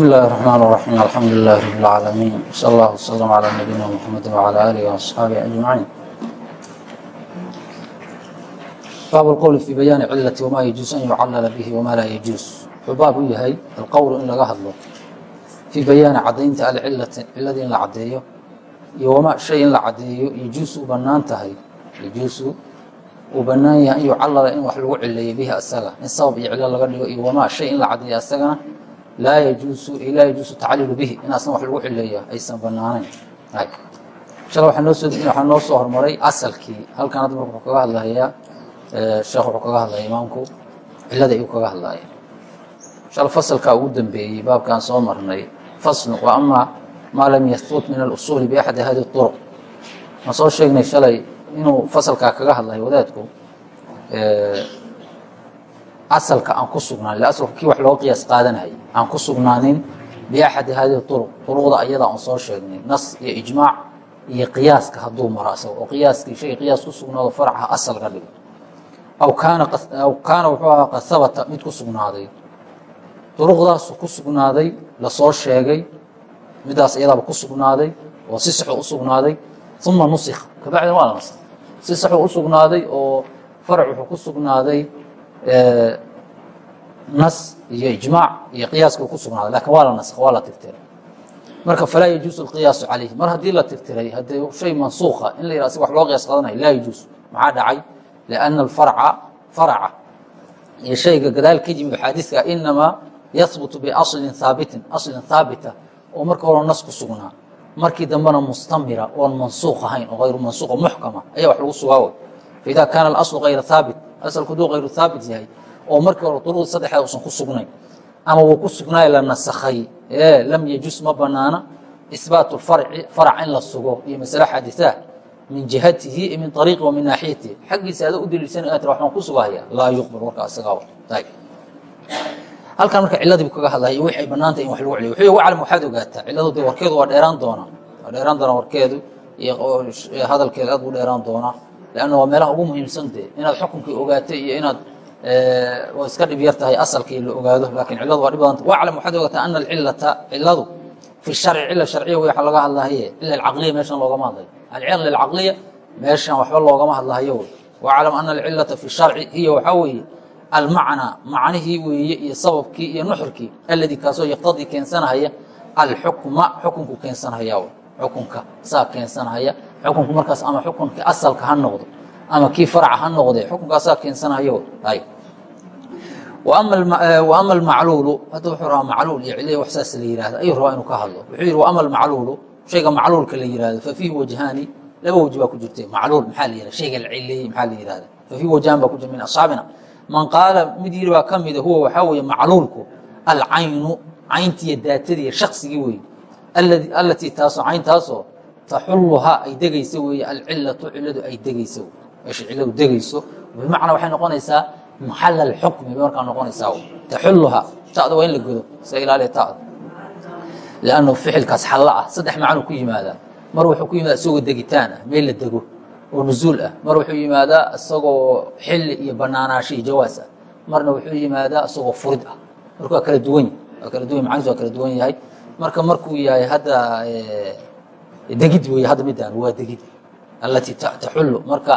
بسم الله الرحمن الرحيم الحمد لله رب العالمين وصلى الله وسلم على نبينا محمد وعلى آله وأصحابه أجمعين باب الqول في بيان ciلة وma يجuز أن يcلل bه وma laa يجuز wuxuu baab u yahay alqowl in laga hadlo fii bayaani cadaynta alcilati ciladii in la cadeeyo iyo wama shay in la cadeeyo yajuus u banaan tahay yajuusu uu banaan yahay an yucalala in wax lagu cileeyo bihi asaga in sabab iyo cilo laga dhigo iyo wama shay in la cadeeyo asagana laa yajuusu laa yajuusu tacliilu bihi. In wax lagu cileeyo aysan banaanayn shala waxaa noo soo hormaray asalkii. Halkan hadda marka kaga hadlayaa sheekh wuxuu kaga hadlaya imaamku. Cilada ayuu kaga hadlaya shal fasalkaa ugu dambeeyey baabkaan soo marnay. Faslu wa ama maa lam yahbut min alusuuli biaxadi hadi uruq ma soo sheegnay shalay inuu fasalkaa kaga hadlayo wadaadku asalka aan ku sugnaanin asalku kii wax loo qiyaas qaadanayay aan ku sugnaanin biaxadi hadi uruq uruqda ayada aan soo sheegnay nas iyo ijmaac iyo qiyaaska hadduu maro asaga oo qiyaaskii shay qiyaas ku sugnaado farcaha asal ka dhigo aw kaana aw kaana wuxuu ahaa qad mid ku sugnaaday. Duruqdaasu ku sugnaaday la soo sheegay midaas iyadaaba ku sugnaaday oo si saxuu u sugnaaday uma nusikha kabacdina waa la naskh si saxuu u sugnaaday oo farac wuxuu ku sugnaaday nas iyo ijmaac iyo qiyaaska ku sugnaaday laakiin waa la naskh waa la tirtiray. Marka falaa yajuusu alqiyaasu calayhi mar haddii la tirtiray haddee shay mansuuka in la yihah si wax loo qiyaas qadanayo laa yajuus maxaa dhacay? Lianna alfarca faraca iyo shayga gadaal ka yimid xaadiiska inamaa yahbutu biaslin haabitin aslin haabita oo marka hore nas ku sugnaa. Markii dambena mustamira oon mansuuq ahayn oo ayru mansuuq muxkama ayaa wax lagu sugaa wey faida kaana alaslu hayra haabit asalku haduu hayru haabit yahay oo markii hore duruqdii saddexda usan ku sugnayn ama wuu ku sugnaayo la nasakhay lam yajus ma banaana ihbaatu farci farac in la sugo iyo masale xadiiثah min jihatihi min ariiqi wa min naaxiyatihi xaggiisa ada u daliilsan aa tira waxaan ku sugahaya laa yuqbal warka isagaa halkan marka ciladii bu kaga hadlaya iyo waxay banaantay in wax lagu celiyo wuxuu waclam waxaad ogaataa ciladu dee warkeedu waa dheeraan doonaa waa dheeraan doonaa warkeedu iyo hadalkeeda aad u dheeraan doonaa leanna waa meelaha ugu muhiimsan dee inaad xukunkii ogaatay iyo inaad waa iska dhib yar tahay asalkii la ogaado laakiin ciladu waa dhib badanta waclam waxaad ogaataa ana alcilata ciladu fi sharci cila sharciya waxa laga hadlahaye cila alcaqliya meeshan loogama hadlayo alcila alcaqliya meeshan waxba loogama hadlahayo wey waclam ana alcilata fi sharci hiya waxaa weeye almacnaa macnihii weeye iyo sababkii iyo nuxurkii aladii kaasoo yaqtadii keensanahaya alxukma xukunku keensanahaya xukunka saa keensanahaya xukunku markaas ama xukunkii asalka ha noqdo ama kii farca ha noqde xukunkaasaa keensanahaya wa ama almacluulu hadda wuxuu rabaa macluul iyo ciliya wax saas la yihahda ayuu rabaa inuu ka hadlo. Wuxuu yihi ama almacluulu shayga macluulka la yihahdo fa fiihi wajhaani laba waj baa ku jirta macluul maxaa la yihahda shayga la cileeyey maxaa la yihahda fa fiihi wajhaan baa ku jira min asxaabina. Man qaala mid yiri baa ka mida huwa waxaa weeye macluulku alcaynu cayntiiyo daatadiiyo shaksigii weeye allatii taasoo cayntaasoo taxulluhaa ay degaysa weeye alcilatu ciladu ay degaysa meesha ciladu degayso bimacnaa waxay noqonaysaa maxal alxukmi bay markaa noqonaysaa taxulluhaa ta'da waa in la godo iska ilaaliya ta'da. Liannu ficilkaas xalla ah saddex macnuu ku yimaadaa. Mar wuxuu ku yimaada isagoo degitaan ah meel la dego oo nuzuul ah. Mar wuxuu yimaadaa isagoo xilli iyo banaanaasho iyo jawaas ah. Marna wuxuu yimaadaa isagoo furid ah. Marka waa kala duwan waa kala duwan macnihiis waa kala duwan yahay. Marka markuu yahay hadda degid weeye hadda midaan waa degid allatii taxullu marka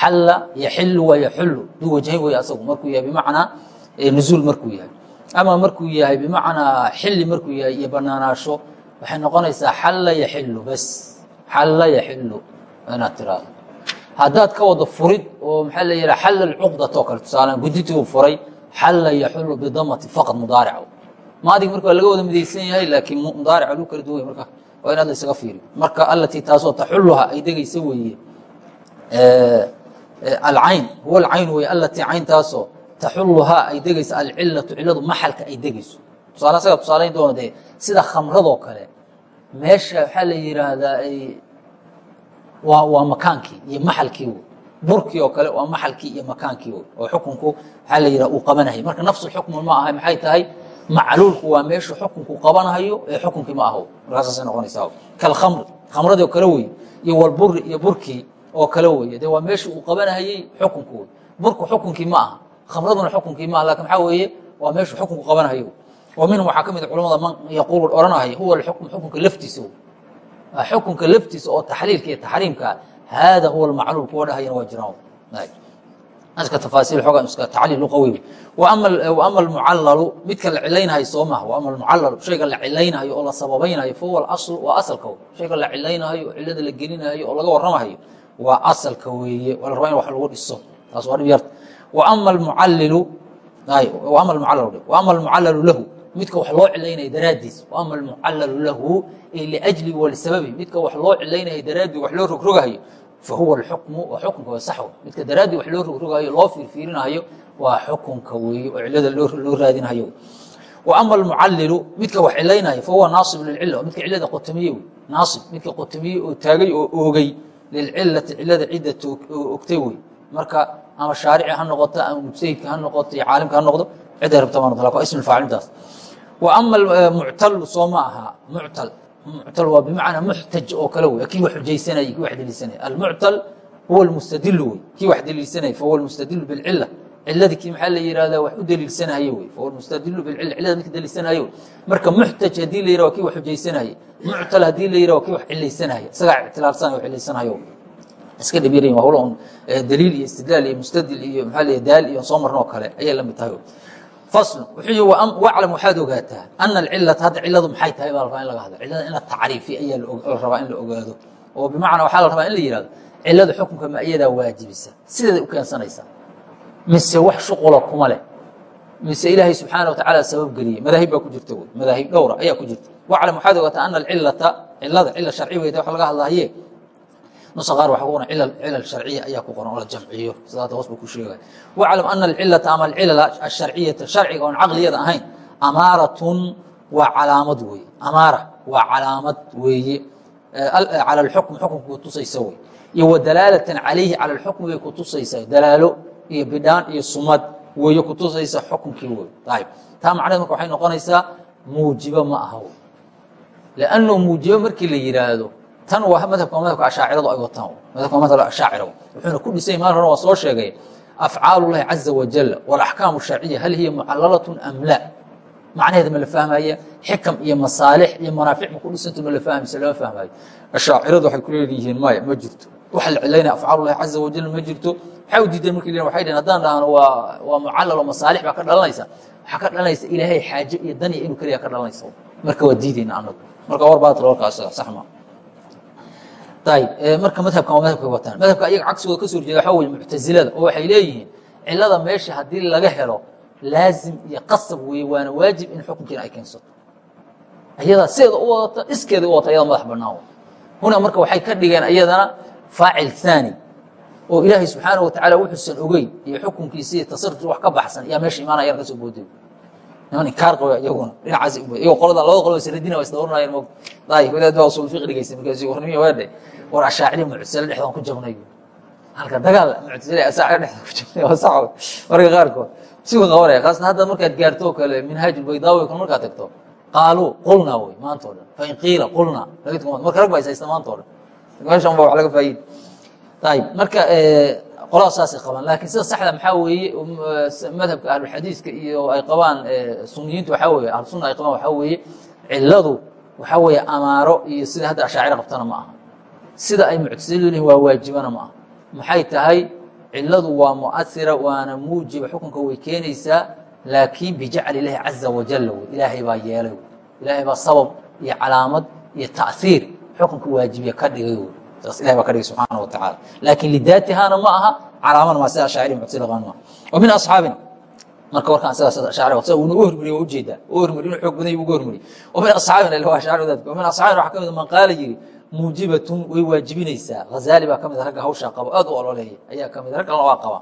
xalla yaxilu waa yaxullu duu wajhayn weeye asagu markuu yahay bimacnaa nuzuul markuu yahay ama markuu yahay bimacnaa xilli markuu yahay iyo banaanaasho waxay noqonaysaa xalla yaxilu bas xalla yaxilu inaad tiraahdo haddaad ka wado furid oo maxaa la yihaha xalla alcuqdat oo kale tusaalaan gudintii uu furay xalla yaxulu bidamati faqad mudaarica maadig marka waa laga wada midaysan yahay laakiin mudaarica lagu kala duway marka waa in aad la isaga fiiriyo marka allatii taasoo taxulluha ay degaysa weeye alcayn huwa alcayn weye allatii cayntaasoo taxulluhaa ay degayso alcilatu ciladu maxalka ay degayso. Tusaale asaga tusaalayn doona dee sida khamradoo kale meesha waxaa la yiraahdaa waa waa makaankii iyo maxalkii wey burkii oo kale waa maxalkii iyo makaankii wey oo xukunku waxaa la yidhaha uu qabanayay marka nafsu xukmu ma ahay maxay tahay macluulku waa meeshu xukunku qabanahayo ee xukunkii ma aho. Markaasaasay noqonaysaa. Kalkhamri khamradii oo kale wey iyo walburi iyo burkii oo kale wey dee waa meesha uu qabanahayey xukunku. Wey burku xukunkii ma aha khamraduna xukunkii ma aha laakiin maxaa weeye waa meeshu xukunku qabanahayo. Wa minhum waxaa ka mid culamada man yaquulu odhanaya huwa alxukm xukunka laftiisa xukunka laftiisa oo taxliilka iyo taxriimka haada huwa almacluul kuwa dhahayana waa jiraan iska tafaasiil xoogaa iska tacliil luqawi wa ama almucallalu midka la cilaynayo soo maha wa ama almucallalu shayga la cilaynayo oo la sababaynayo fa huwa alasl waa asalka shayga la cilaynayo oo cilada la gelinayo oo laga warramayo waa asalka weeye. Waa la rabaa in wax lagu dhiso. Taas waa dhib yarta wa ama almucallilu wa ama almucallalu wa ama almucallalu lahu midka wax loo cilaynayo daraaddiis. Wa ama almucallalu lahu liajli walisababi midka wax loo cilaynayo daraaddii wax loo rogrogahayo fahuwa اxukmu waa xukunka waa midka daraaddii wax loo rogrogayo loo fiirfiirinayo waa xukunka weeye oo cilada loo raadinayo wa ama almucallilu midka wax cilaynayo fahuwa naasib lilcila midka cilada qotomiye wey naasib midka qotomiye oo taagay oo oogay lilcilati cilada cidda ogtay wey marka ama shaarici ha noqoto ama mujtahidka ha noqoto iyo caalimka ha noqdo ciday rabta baa noqda waa ism faaciltaas wa ama muctalu soo ma aha muctal muctal waa bimacnaa muxtaj oo kale wey kii wax xujaysanayay kii wax deliisanaya almuctal huwa almustadilu wey kii wax deliilsanaya fahuwa almustadilu bilcila ciladii kii maxaa la yihahdaa wax u deliilsanayo wey fahuwa almustadilu bilcila cilada midka deliilsanayo wey marka muxtaj haddii la yirah waa kii wax xujaysanayay. Muctal haddii la yirah waa kii wax cilaysanaya isagaa ictilaalsanaya wax cilaysanayo iska dhib yarayin waa hawla un daliil iyo istidlaal iyo mustadil iyo maxaa la daal iyo soo marno oo kale ayay la mid tahay waclam waxaad ogaataa ana alcilata hadda ciladu maxay tahay? Baa la rabaa in laga hadlo cilada in la ayaa la rabaa in la ogaado. Oo bimacnaa waxaa la rabaa in la yihahdo cilada xukunka ma iyadaa waajibisa sideeday u keensanaysaa mise wax shuqula kuma leh mise ilaahay subxaana wa tacaala sabab geliyey madaahib baa ku jirta wy madaahib dhowra ayaa ku jirta. Waclam waxaad ogaataa ana alcilata cilada cila sharci weyda wax laga hadlahaye nusa qaar waxa ku qoran cilal sharciya ayaa ku qoran oo la jamciyo sidaa hoos buu ku sheegay waclam ana alcilata ama alcilal asharciyata sharciga oon caqliyada ahayn amaaratun waa calaamad weeye amaara waa calaamad weeye cala alxukm xukunka kutusaysa wey iyo wa dalaalatan calayhi cala alxukmi bay kutusaysaa dalaalo iyo bidhaan iyo sumad weeye kutusaysa xukunkii wey ayib taa macneed marka waxay noqonaysaa muujibo ma aha wey lanno muujibo markii la yihaahdo tan waa madhabka madhabka ashaaciradu ay wataan. Madhabka madhabka ashaacira wuxuuna ku dhisay maalin hore waa soo sheegay afcaalu llahi caza wajal walaxkaamu sharciya hal hiya mucallalatun am la macnaheeda ma la fahmaya xikam iyo masaalix iyo manaafic ma ku dhisanto ma la fahmaysa lama fahmayo ashaaciradu waxay ku leeyihiin maya ma jirto. Waxa la cilaynaya afcaal llahi caza wajal ma jirto. Waxay u diideen markii waxay dhaheen haddaan dhahno waa waa mucallal oo masaalix baa ka dhalanaysa. Waxaa ka dhalanaysa ilaahay xaajo iyo daniya inuu keliya ka dhalanaysa. Marka waa diidayna anagu marka war baatil warkaas sax ma ayb marka madhabkan waa madhabkay wataan. Madhabka ayaga cagsigooda ka soo horjeeda waxa weye muctazilada oo waxay leeyihiin cilada meesha haddii laga helo laazim iyo qasab weeye waana waajib in xukunkiina ay keensato ayadaa sideeda u wadata iskeeda u wadata ayada madax banaan huna marka waxay ka dhigeen ayadana faacil haani oo ilaahay subxaana wa tacaala wuxuusan ogeyn iyo xukunkiisa iyo tasarufki wax ka baxsan ayaa meesha imaanayaan ka soo booday niman inkaar qaba iyaguna dhinacaas iyagoo qolada labada qolo isradina waa daay wadaad baa usul fiqi dhigaysa markaasi warnimiya waadhe war ashaaciri muctasile dhexdaan ku jabnay. Halka dagaal muctasile asaacir dhexdaan ku jabnay waa sax marka qaarkood si u qabanaya khaasatan hadda markaad gaarto kale minhaaj ulbaydaawi kale markaad tagto qaaluu qulnaa wey maanta o dhan. Fain qiila qulnaa marka rag baa is haysta maanta o dhan. Meeshan ba wax laga faa'iida ayib marka qolada saasay qabaan laakiin sida saxda maxaa weeye madhabka ahlulxadiiska iyo ay qabaan suniyiintu waxaa weye ahlusunna ay qabaan waxaa weeye ciladu waxaa weeye amaaro iyo sida hadda ashaacira qabtana ma aha sida ay muctasilidu lehin waa waajibana ma aha. Maxay tahay? Ciladu waa muasira waana muujiba xukunka way keenaysaa laakiin bijacli ilaahi caza wajalla wey. Ilaahay baa yeelay ilaahay baa sabab iyo calaamad iyo ta'hiir xukunka waajibiya ka dhigay wey. Taas ilahay baa ka dhigay subxaana wa tacaala laakiin lidaatihana ma aha calaamana ma sida ashaaciri muctasila qabaan ma wa min asxaabina. Marka warkaan sidaas ashacri sida uuna u hormariyay waa u jeedaa u hormariy inuu xoog badan yahay uga hormariyay wa min asxaabina ila waa wadaadka. Wa min asxaabina waxaa ka mid man qaala yiri muujibatun way waajibinaysaa. Hazaali baa ka mid ragga hawshaa qabo aad u ololeeya ayaa ka mid rag kalena qaba.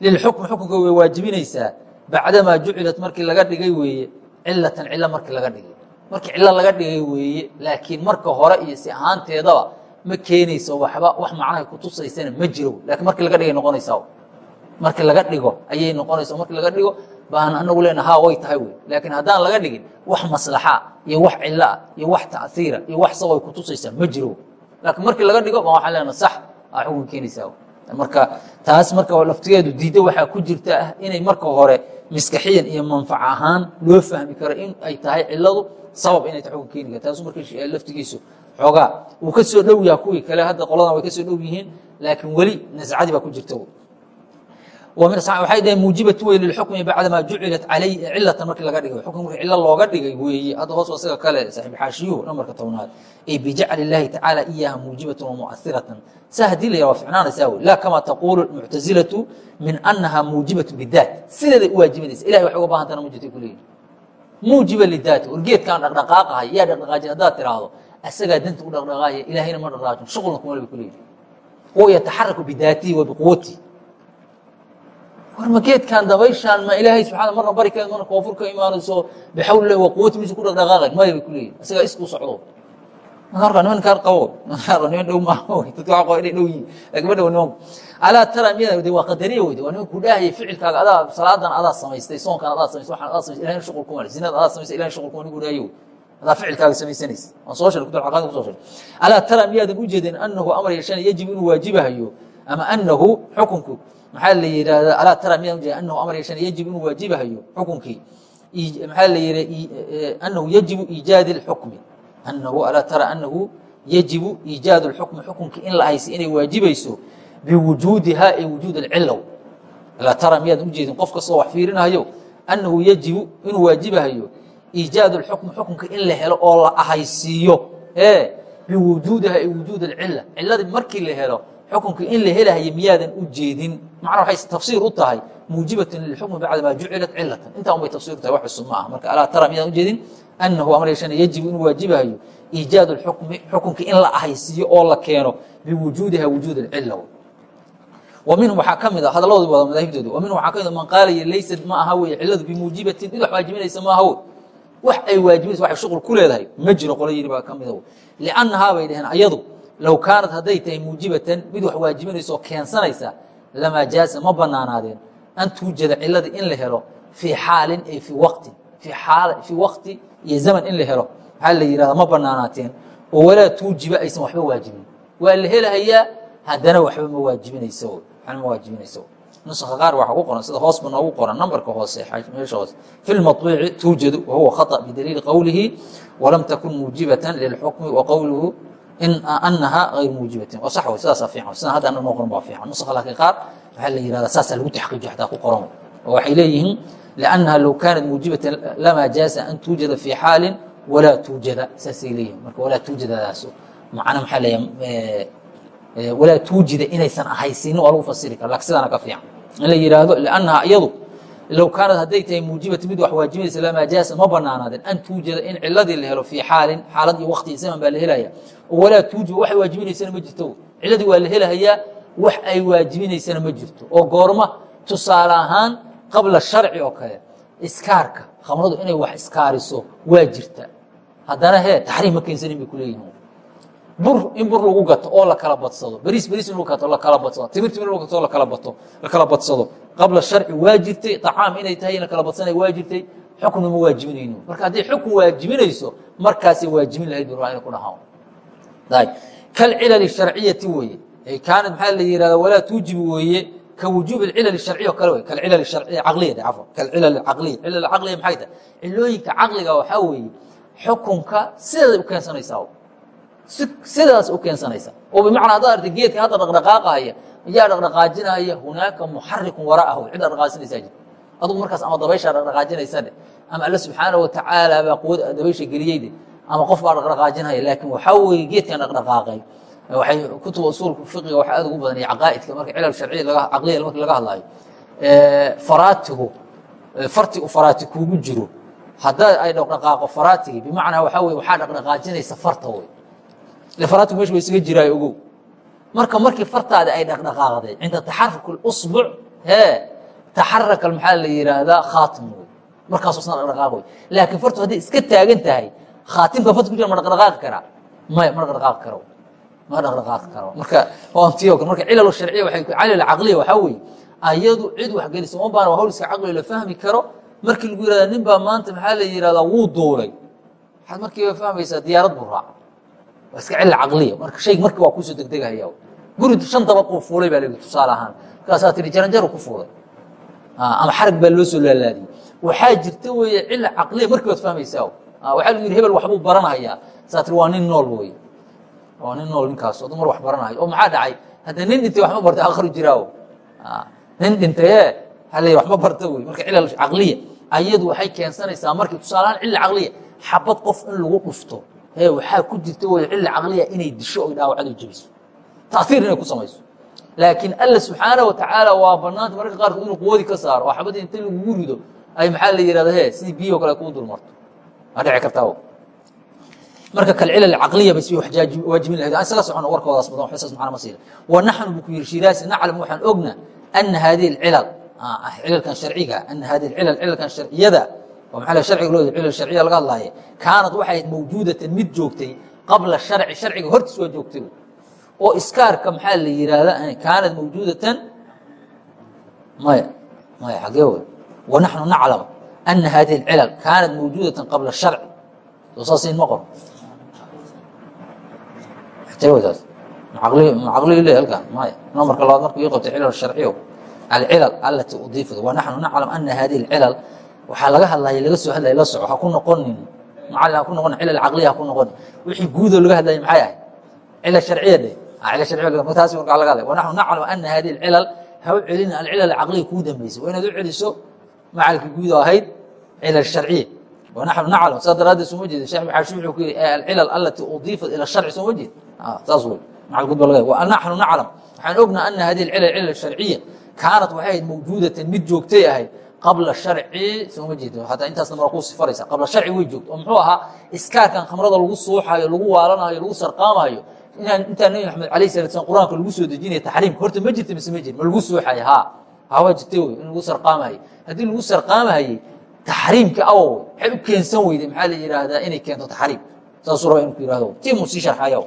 Lilxukm xukunka way waajibinaysaa. Bacdamaa jucilat markii laga dhigay weeye cilatan cilo markii laga dhigay. Markii cilo laga dhigay weeye laakiin marka hore iyo si ahaanteedaba ma keenayso waxba wax macnahay kutusaysana ma jiro lakiin markii laga dhigay noqonaysaa markii laga dhigo ayay noqonaysa markii laga dhigo baan anagu leena ha way tahay wey laakiin haddaan laga dhigin wax maslaxa iyo wax ciloa iyo wax taiira iyo wax sabay kutusaysaa ma jiro. Laakiin markii laga dhigo baan waxaan leena sax aa xukun keenaysaa. Marka taas marka laftigeedu diiddo waxaa ku jirta ah inay marka hore miskaxiyan iyo manfac ahaan loo fahmi karo in ay tahay ciladu sabab inay ta xukun keeni kar taasu marka laftigiisu xoogaa uu ka soo dhow yaha kuwii kale hadda qoladan way ka soo dhow yihiin laakiin weli nascadii baa ku jirta waxay dhaheen muujibatu wey lilxukmi bacdamaa jucilat calayh cilatan markii laga dhigay markii cilo looga dhigay weeye hadda hoos isaga kale saaxiib xaashiyuhu nambarka tobnaad ee bijacli illaahi tacaala iyaha muujibatan wa mu'asiratan saa haddii la yara waa ficnaanaysaa wey laa kama taquulu muctazilatu min annaha muujibatu bidaat sideeday u waajibanaysa ilahay wax uga baahantana ma jirtay kuleeyihin muujiba lidaati wargeedkaan dhaqdhaqaaqahay yaa dhaqdhaqaajin haddaad tiraahdo asagaa danta u dhaqdhaqaaya ilaahayna ma dhaqdhaqaajin shuqulna kuma le bay kuleeyihin huwa yataxaraku bidaatihi wa biquwatihi war ma geedkan dabayshaan ma ilaahay subxaana marna bari ka marna koonfur ka imaanayso bixawli wa quwati misu ku dhaqdhaqaaqayn maya bay kuleeyihin isagaa iskuu socdo. Marka nimankaan qabo niman dhow maaha dadka waa qaba inay dhow yihiin. Laakiin ma dhow nimanku alaa tara miyada de waa qadariya weyde waa nimanku dhaahayay ficilkaaga adaa salaadan adaa samaystay soonkan adaa samaystay waxaan adaa samaystay ilahayna shuqul kuma zinada adaa samaystay ilahayna shuqul kuma nigu dhaayo adaa ficilkaaga samaysanaysa waan soo sheegay kutub caqaada ku soo sheegay. Alaa tara miyaadan u jeedin annahu amar yeeshana yajibu inuu waajibahayo ama annahu xukunku maxaa la yidhahdaa alaa tara miyaadan u jeedin annahu amar yeeshana yajibu inuu waajibahayo xukunkii maxaa la yidhi annahu yajibu iijaadi اlxukmi annahu alaa tara annahu yajibu iijaad اlxukmi xukunka in la haysa inay waajibayso biwujuudihaa ee wujuud alcilow alaa tara miyaadan u jeedin qof kastoo wax fiirinahayo annahu yajibu inuu waajibahayo iijaad اlxukmi xukunka in la helo oo la ahaysiiyo ee biwujuudihaa ee wujuud alcila ciladii markii la helo xukunka in la helahayo miyaadan u jeedin. Macna waxay tafsiir u tahay muujibatan lilxukmi bacda maa jucilat cilatan intaa un bay tafsir u tahay wax cusub ma aha marka alaa tara miyaadan u jeedin? Annahu amar yeeshana yajibu inuu waajibahayo iijaad اlxukmi xukunka in la ahaysiiyo oo la keeno biwujuudiha wujuud alcila wa minhum waxaa ka mid a hadalladooda wada madaahibtooda wa minhum waxaa ka mid a man qaalaya laysad ma aha weye ciladu bimuujibatin mid wax waajibinaysa maaha wey wax ay waajibinaysa waxay shuqul ku leedahay ma jiro qolo yidhi baa ka mida wey liannahaa bay dhaheen ayadu low kaanat hadday tahay muujibatan mid wax waajibinaysa oo keensanaysa lamaa jaasa ma banaanaadeen an tuujada cilada in la helo fii xaalin ay fii waqtin fii xaal fii waqti iyo zaman in la helo maxaa la yihahda ma banaanaateen oo walaa tuujiba aysan waxba waajibin waa la helahayaa haddana waxba ma waajibinayso waxna ma waajibinayso nuska qaar waxaa ku qoran sida hoosba noogu qoran nambarka hoose meesha hoose fi lmaطbiici tuujadu wahuwa khaطأ bidaliili qowlihi walam takun muujibatan lilxukmi wa qowluhu anaha ayr muujibatin oo sax wey sidaasa fiican sidan hadda anna qoran baa fiican nuska laakiin qaar waxaa la yihahdaa saasaa lagu taxqiijiyo xataa ku qoran oo waxay leeyihiin liannaha low kaanat muujibatan lamaa jaaza an tuujada fii xaalin walaa tuujada saasay leeyihiin marka walaa tuujadadaaso macna maxaa leeya walaa tuujida inaysan ahaysiinin waa lagu fasiri kara laakiin sidaana ka fiican in la yihahdo liannaha iyadu low kaanat hadday tahay muujibata mid wax waajibaysa lamaa jaasa ma banaanaadeen an tuujada in ciladii la helo fii xaalin xaalad iyo waqti zaman baa la helaya oo walaa tuujiba waxay waajibinaysana ma jirto ciladii waa la helahayaa wax ay waajibinaysana ma jirto oo goorma tusaale ahaan qabla sharci oo kale iskaarka khamradu inay wax iskaariso waa jirta haddana hee taxriim ma keensanin bay kuleeyihin bur in bur lagu gato oo la kala badsado. Beriis beriis in lagu gato la kala badsado. Timir timir lagu gato la kala bato la kala badsado. Qabla sharci waa jirtay طacaam inay tahay in la kala badsanay waa jirtay xukna ma waajibinayno. Marka hadday xukun waajibinayso markaasay waajibin lahayd baa inay ku dhahaan kalcilal sharciyati weeye. Kaanad maxaa la yihahda walaa tuujibi weeye kwujuub cilal harciya o kale w kalcilal harciya caqliyada cafwan kalcilal caqliya cilal caqliya maxay tahay? Cilooyinka caqliga waxaa weeye xukunka sideeday u keensanaysaa sidaas u keensanaysa. Oo bimacnaa haddaad arta geedka hadda dhaqdhaqaaqahaya yaa dhaqdhaqaajinaya hunaaka muxarikun waraahu cid dhaqdhaqaasinaysaa jirta adugu markaas ama dabayshaa dhaqdhaqaajinaysa dhe ama alle subxaana watacaala baa quwad dabaysha geliyeyde ama qof baa dhaqdhaqaajinaya laakiin waxaa weeye geedkan dhaqdhaqaaqay. Waxay kutuba usuulka fiqiga waxa aad ugu badan iyo caqaa'idka marka cilal sharciya caqliya marka laga hadlaayo. Faraatigu farti u faraati kuugu jiro. Haddaa ay dhaqdhaqaaqo faraatigii bimacnaa waxaa weye waxaa dhaqdhaqaajinaysa farta wey ile faraatigu mesh ba isaga jiraayo ogow marka markii fartaadi ay dhaqdhaqaaqday cinda taxaruk اusbuc hee taxaraka maxaa la yihaahdaa khaatim wey markaasoo sna dhaqdhaqaaq wey laakiin fartu hadday iska taagan tahay khaatimka farta ku jira ma dhaqdhaqaaqi karaa maya ma dhaqdhaqaaqi karo ma dhaqdhaqaaqi karo marka ontiyo marka cilal sharciya waay cilal caqliya waxaa weeye ayadu cid wax gelisa uma baana waa hawl iska caqliyo la fahmi karo markii lagu yihahda nin baa maanta maxaa la yihahdaa wuu duulay waxaad markiiba fahmaysaa diyaarad buu raaca waa iska cilal caqliya. Marka shayg markii waa kuusoo degdegahaya guri shan dabaquu fuulay baa lagi tusaale ahaan. Markaasaa tihi jaranjaru ku fuulay. Ama xarag baa loo soo laalaadiyey. Waxaa jirta weeye cila caqliya markii baad fahmaysaa waxaa lu yidhi hebel waxbuu baranhayaa saa tiri waa nin nool wey waa nin nool ninkaas dumar wax baranayo. Oo maxaa dhacay? Hadda nin dhintay waxma barta akru jiraawo nin dhintaye hal waxma barta wey marka cilal caqliya ayadu waxay keensanaysaa markii tusaalahaan cilla caqliya xabad qof in lagu dhufto waxaa ku jirta wey cilla caqliya inay disho oy dhaawacdo jebiso taiir inay ku samayso. Laakiin alla subxaana wa waa banaanta mararka qaarkood inuu quwadi ka saaro. Oo xabadii inta lagugu rido ay maxaa la yihahda he sidii biyo kale kuu dulmarto waa dhici kartaa marka kalcilal caqliya bas waajibin lahayd. Isaga socono warkoodaas badan waxsaas macna ma siila wa naxnu buu ku yidhi shiiraasi naclam waxaan ogna ana hadihi alcilal cilalkan sharciga ana hadihi alcilal cilalkan sharciyada oo cilal sharciya laga hadlaaye kaanad waxay mawjuudatan mid joogtay qabla sharci sharciga hortiis waa joogtay. Oo iskaarka maxaa la yihahda kaanad mawjuudatan. Maya maya xagee wey wanaxnu naclam ana hadihi alcilal kaanat mawjuudatan qabla sharci. Soo ma qoro. Taas. Caqliga le halkan maya nambarka labaad markuu qabtay cilal sharciyo alcilal alati udiifat wanaxnu naclam ana hadihi alcilal waxaa laga hadlaya laga soo hadlaya la soco ha ku noqonin. Macalin ha ku noqonin. Cilal caqliya ha ku noqonin. Wixii guudoo laga hadlaya maxay ahay? Cilal sharciya de cilal sharciya taasi markaa laga hadlaya wanaxnu naclam ana hadihi alcilal ha u celina alcilal caqliya kuu dambeysay. Waa inaad u celiso macalkii guud oo ahayd cilal sharciya. Wanaxnu naclam saa daraaddeed soo ma jeeda shekh maxaashi wuxuu ku yihi alcilal alati udiifat ila sharci soo ma jeed saas wey macal gud ba laga naxnu naclam waxaan ognaa ana hadihi alcilal cilal sharciya kaanat waxay ahayd mawjuudatan mid joogtay ahayd qabla sharci sooma jeedo. Hataa intaasna mara ku sifaraysa. Qabla sharci way joogto. Oo muxuu ahaa iskaarkan khamrada lagu suuxayo lagu waalanayo lagu sarqaamayo inaan intaa nebi maxamed alayh salat slam qur'aanka lagu soo dejinaya taxriimka horta ma jirta mise ma jir ma lagu suuxayo haa. Haa waa jirtay wey in lagu sarqaamayo haddii lagu sarqaamahayey taxriimka awow waxay u keensan weyday maxaa la yidhaahdaa inay keento taxriim. Saasuu raba inu ku yihahdo timu sii sharxaya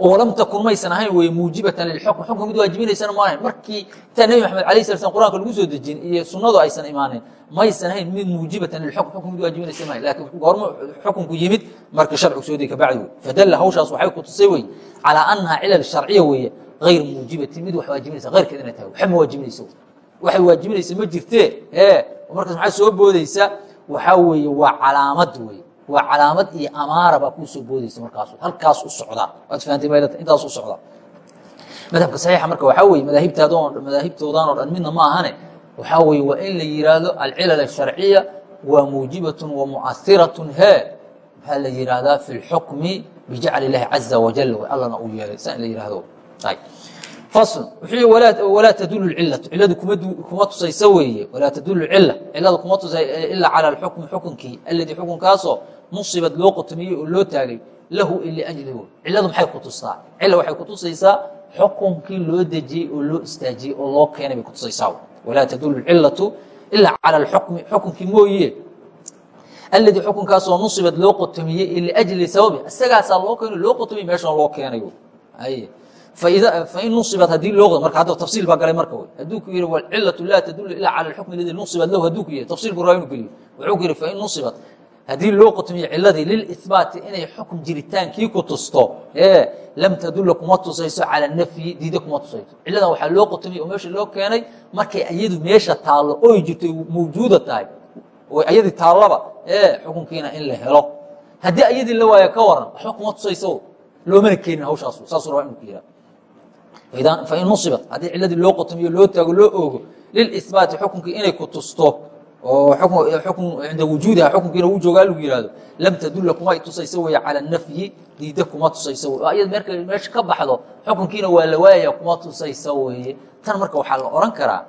oo lam takun maysan ahayn wey muujibatan lilxukm xukm. Mid waajibinaysana ma ahayn markii intaa nebi maxamed alayh sala slam qur'anka lagu soo dejin iyo sunnadu aysan imaanin maysan ahayn mid muujibatan lilxukm xukm. Mid waajibinaysa ma ahayn laakiin goormo xukunku yimid markii sharcigu soo degay kabacdi wey fadalla hawshaas waxay ku tusay wey calaa annaha cilal sharciya weeye غayr muujibatin mid wax waajibinaysa keyrkeed inay tahay. Waxa ma waajibinayso? Waxay waajibinaysa ma jirtee ee markaas maxaa soo boodaysa? Waxaa weeye waa calaamad wey waa calaamad iyo amaara baa kuu soo boodaysa markaas halkaas u socdaa waad fahamtay maylata intaas u socdaa madhabka saxiixa marka waxaa weye madaahibtoodan oo dhan midna ma ahane. Waxaa weye waa in la yihaahdo alcilal asharciya waa muujibatun wa muahiratun he maxaa la yihahdaa fi lxukmi bijacli illaahi caza wajal allana uu yeelay. Saa in la wuxuu walaa tadulu cilatu ciladu kuma tusaysa weeye. Walaa tadulu cila cilada kuma tusa ilaa cala alxukmi xukunkii aladii xukunkaasoo nusibad loo qotomiyey oo loo taagay lahu liajlihi ciladu maxay ku tustaa? Cila waxay ku tusaysaa xukunkii loo dejiyey oo loo istaajiyey oo loo keenay bay kutusaysaa walaa tadulu cilatu ilaa cala alxukmi xukunkii mooye. Aladii xukunkaasoo nusibad loo qotomiyey liajli sababi isagaasaa loo keeno loo qotomiyey meeshan loo keenay fain nuibat haddii loo qodo marka adda tafsiil baa galay marka hadduu ku yihi wlcilatu laa tadulu ilaa cala xukmi ladi nuibat lahu haduu ku yihi tafsiilku raa inu geliyo wuxuu ku yihi fain nuibat haddii loo qotmiyo ciladii lilihbaati inay xukm jiritaankii ku tusto ee lam tadula kuma tusayso cala nafyi diide kuma tusayso cilladan waxaa loo qotmiya oo meesha loo keenay markay ayadu meesha taallo oy jirto mawjuuda tahay oo ayadii taallaba ee xukunkiina in la helo haddii ayadii la waayo ka waran waxba kuma tusayso loomana keenin hawshaasu saasuu rabaa inuu ku yihaa fain nuibat haddii ciladii loo qotomiyo loo taago loo oogo lilbaati xukunkii inay ku tusto oo cinda wujuudiha xukunka inuu joogaa lagu yihahdo lam tadulla kumay tusaysa wey cala nafyi diida kuma tusaysa wey oo meesha ka baxdo xukunkiina waa la waayaya kuma tusaysa weeye tan marka waxaa la oran karaa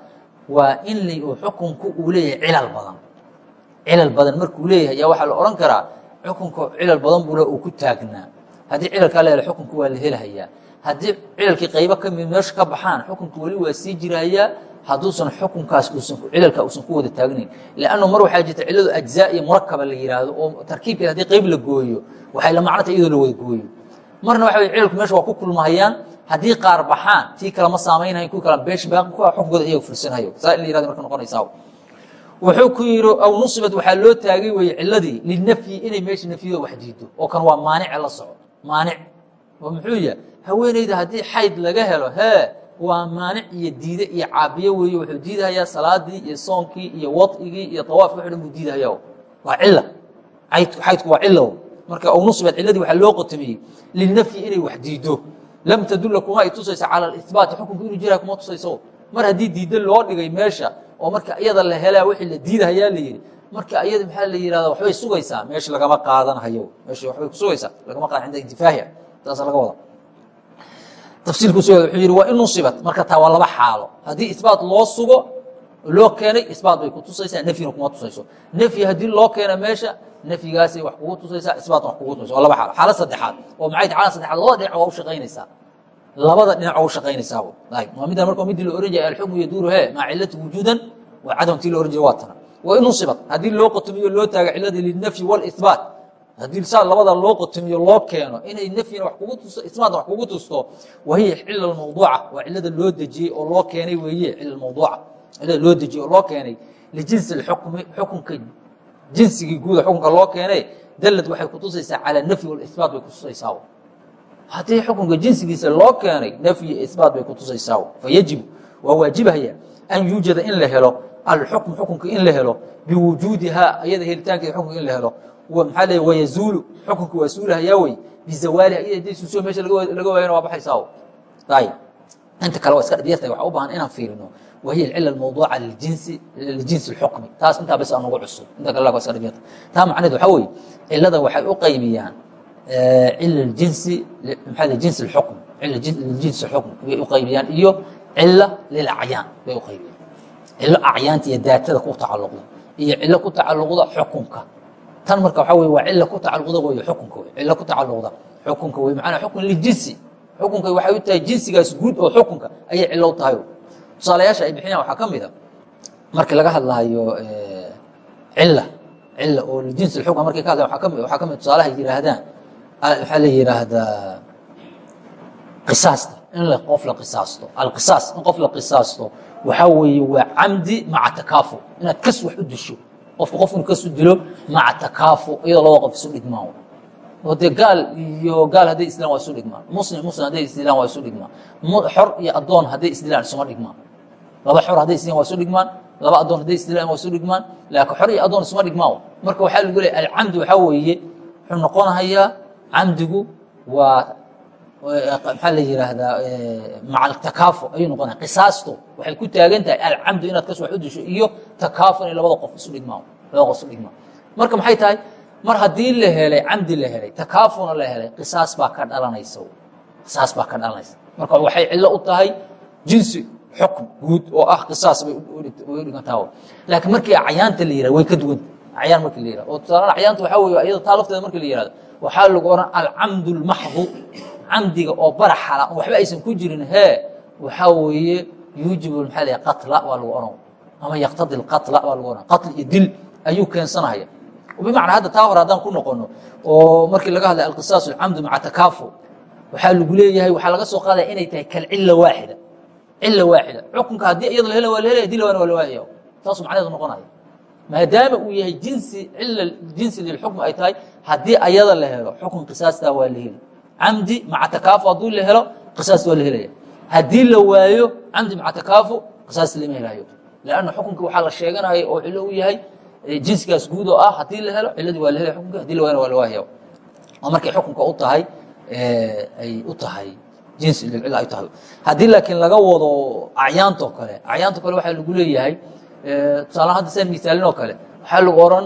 waa in xukunku uu leeyahay cilal badan cilal badan markuu leeyahay ayaa waxaa la oran karaa xukunka cilal badan buna uu ku taagnaa haddii cilalkaa leeyahay xukunku waa la helahayaa haddii cilalkii qaybo ka mid meesha ka baxaan xukunka weli waa sii jirayaa hadduusan xukunkaas cilalka uusan ku wada taagnayn. Lannu mar waxaa jirta ciladu ajzaa iyo murakaba la yihaahdo oo tarkiibkeed haddii qayb la gooyo waxay la macnota iyadoo la wada gooyo. Marna waxa cilalku meesha waa ku kulmahayaan haddii qaar baxaan tii kale ma saamaynahayn kuwi kale beesh baaqi ku xukunkooda iyaga fulsanhayo saa in la yiraahdo marka noqonaysaa. Wuxuu ku yidhi aw nusibad waxaa loo taagay weye ciladii linafyi inay meesha nafyado wax diido oo kan waa maanice la soco maanic oo muxuu yahay haweenayda haddii xayd laga helo hee waa maanic iyo diide iyo caabiye weeye wuxuu diidahayaa salaadii iyo soonkii iyo wadcigii iyo awaafki wax dhan buu diidahaya waa cila xaydku waa cilo marka nusbad ciladii waxaa loo qotomiyey linafyi inay wax diido. Lam tadulla kuma ay tusaysa cala ibaati xukunku inuu jira kuma tusayso mar haddii diiddo loo dhigay meesha oo marka iyada la helaa wixii la diidahayaa la yidhi marka iyada maxaa la yihahda waxbay sugaysaa? Meesha lagama qaadanahayo meesha waxbay kusugaysaa lagama qaadan cinda intifaahiha taasa laga wada. Tafsiilkuusu wuxuu yidhi waa in nusibat marka taa waa laba xaalo. Haddii isbaat loo sugo loo keenay isbaat bay ku tusaysaa nefyina kuma tusayso. Nefyi haddii loo keena meesha nefyigaasay wax kugu tusaysaa isbaat wax kugu tusaysa waa laba xaalo. Xaalo saddexaad. Oo maxay xaala saddexaad? Labada dhinac waa u shaqaynaysaa. Labada dhinac waa u shaqaynaysaa waa middan marka midii la ohan jiray alxukmu yaduuru he maa cilati wujuudan waa cadam tii la ohan jiray waa tana. Wa in nusibat haddii loo qotomiyo loo taaga ciladii linafyi wاlihbaat haddii saa labada loo qotimiyo loo keeno inay nafyina wa kugu tusto ismaadna wax kugu tusto wa hiya cila waa cilada loo dejiyey oo loo keenay weeye cila mawduuca cilada loo dejiyey oo loo keenay lijinsi اxukmi xukunka jinsigii guuda xukunka loo keenay dalad waxay kutusaysaa calaa nafyi walisbaat bay kutusaysaa haddii xukunka jinsigiisa loo keenay nafyi isbaat bay kutusaysaa fayajibu waa waajibahaya an yuujada in la helo alxukm xukunka in la helo biwujuudihaa iyada helitaankeeda xukunka in la helo maaa l wayazuulu xukunka waa suulahayaa wey bizawaaliha iyo daysuu meesha laga waayana waa baxaysaa inta kale waa iska dhibyarta waxaa u baahan inaan fiirino. Wahiya alcila almawduuca liinsi lijinsi alxukmi taas intaa bes aan ugu cusub. Inta kale waa iska dhibyarta taa macnaheed waxaa weeye cilada waxay u qaybiyaan eh, cila ljinsi maxaa jinsi alxukm. Cila lijinsi alxukm bay u qaybiyaan iyo cila lilacyaan bay u qaybiyaan. Cilo acyaanta iyo daatada ku tacalluqda iyo cilo ku tacalluqda xukunka tan marka wey waa cilo ku tacaluqda wey xukunka wey cilo ku tacaluqda xukunka wey macanaa xukun lijinsi xukunka waxay u tahay jinsigaas guud oo xukunka ayay cilo u tahay. Tusaalayaasha ay bixiyaan waxaa ka mid a markii laga hadlahayo cila cila oo lijinsi xukun markay ka hadlayan waa waxaa ka mid tusaalaha yihaahdaan waxaa la yidhaahdaa qisaasta in qof la qisaasto. Alqisaas in qof la qisaasto waxaa weeye waa camdi maca takaafu inaad kas wax u disho qofka qof inu kas u dilo maca takaafu iyadoo labada qof isu dhigmaan. Dee gaal iyo gaal hadday isdilaan waa isu dhigmaan. Muslim muslim hadday isdilaan waa isu dhigmaan. Xor iyo addoon hadday isdilaan isuma dhigmaan. Laba xor hadday isdilaan waa isu dhigmaan. Laba addoon hadday isdilaan waa isu dhigmaan. Laakiin xor iyo addoon isuma dhigmaan. Marka waxaa lagu leeya alcamdi waxaa weeye wuxuu noqonahayaa camdigu waa maxaa la yihaahdaa maca takaafu ayuu noqonaya. Qisaastu waxay ku taagan tahay alcamdu inaad kas wax u disho iyo takaafu inay labada qof isu dhigmaan labada qof isu dhigmaan marka maxay tahay? Mar haddii la helay camdi la helay takaafuna la helay qisaas baa ka dhalanaysa qisaas baa ka dhalanaysa marka waxay cillo u tahay jinsi xukm guud oo ah qisaas bay u laakiin markii acyaanta la yihah way ka duwanta acyaan markii la yihah oo tusaalahan acyaanta waxaa wey iyada taa lafteeda markii la yihahdo waxaa lagu ohan alcamdu اlmaxdu camdiga oo baraxala waxba aysan ku jirin hee waxaa weeye yuujibu maxaa la qatla waa lagu ohan ama yaqtadi اqatla waa lagu ohan qatl iyo dil ayuu keensanaya bimacnaa hadda taa hore haddaan ku noqono oo markii laga hadlay alqisaas alcamdu maca takaafu waxaa lagu leeyahay waxaa laga soo qaadaya inay tahay kalcila waaxida cila waaxida xukunka haddii iyada la hela waa la helaya haddii la waana waa la waayaya taasuu macnaheedu noqonaya maadaama uu yahay jinsi cila jinsi lilxukm ay tahay haddii ayada la helo xukun qisaastaa waa la heli camdi maca takaafu hadduu la helo qisaas waa la helaya haddii la waayo camdi maca takaafu qisaas lama helayo lanna xukunka waxaa la sheeganaya oo cilo u yahay jinsigaas guud oo ah haddii la helo ciladii waa la helaya xukunka haddii la waayana waa la waahaya oo markay xukunka u tahay ay u tahay jinsi lilcila ay tahay. Haddii laakiin laga wado acyaanto kale acyaanto kale waxaa lagu leeyahay tusaala hadda saan misaalin oo kale waxaa lagu oran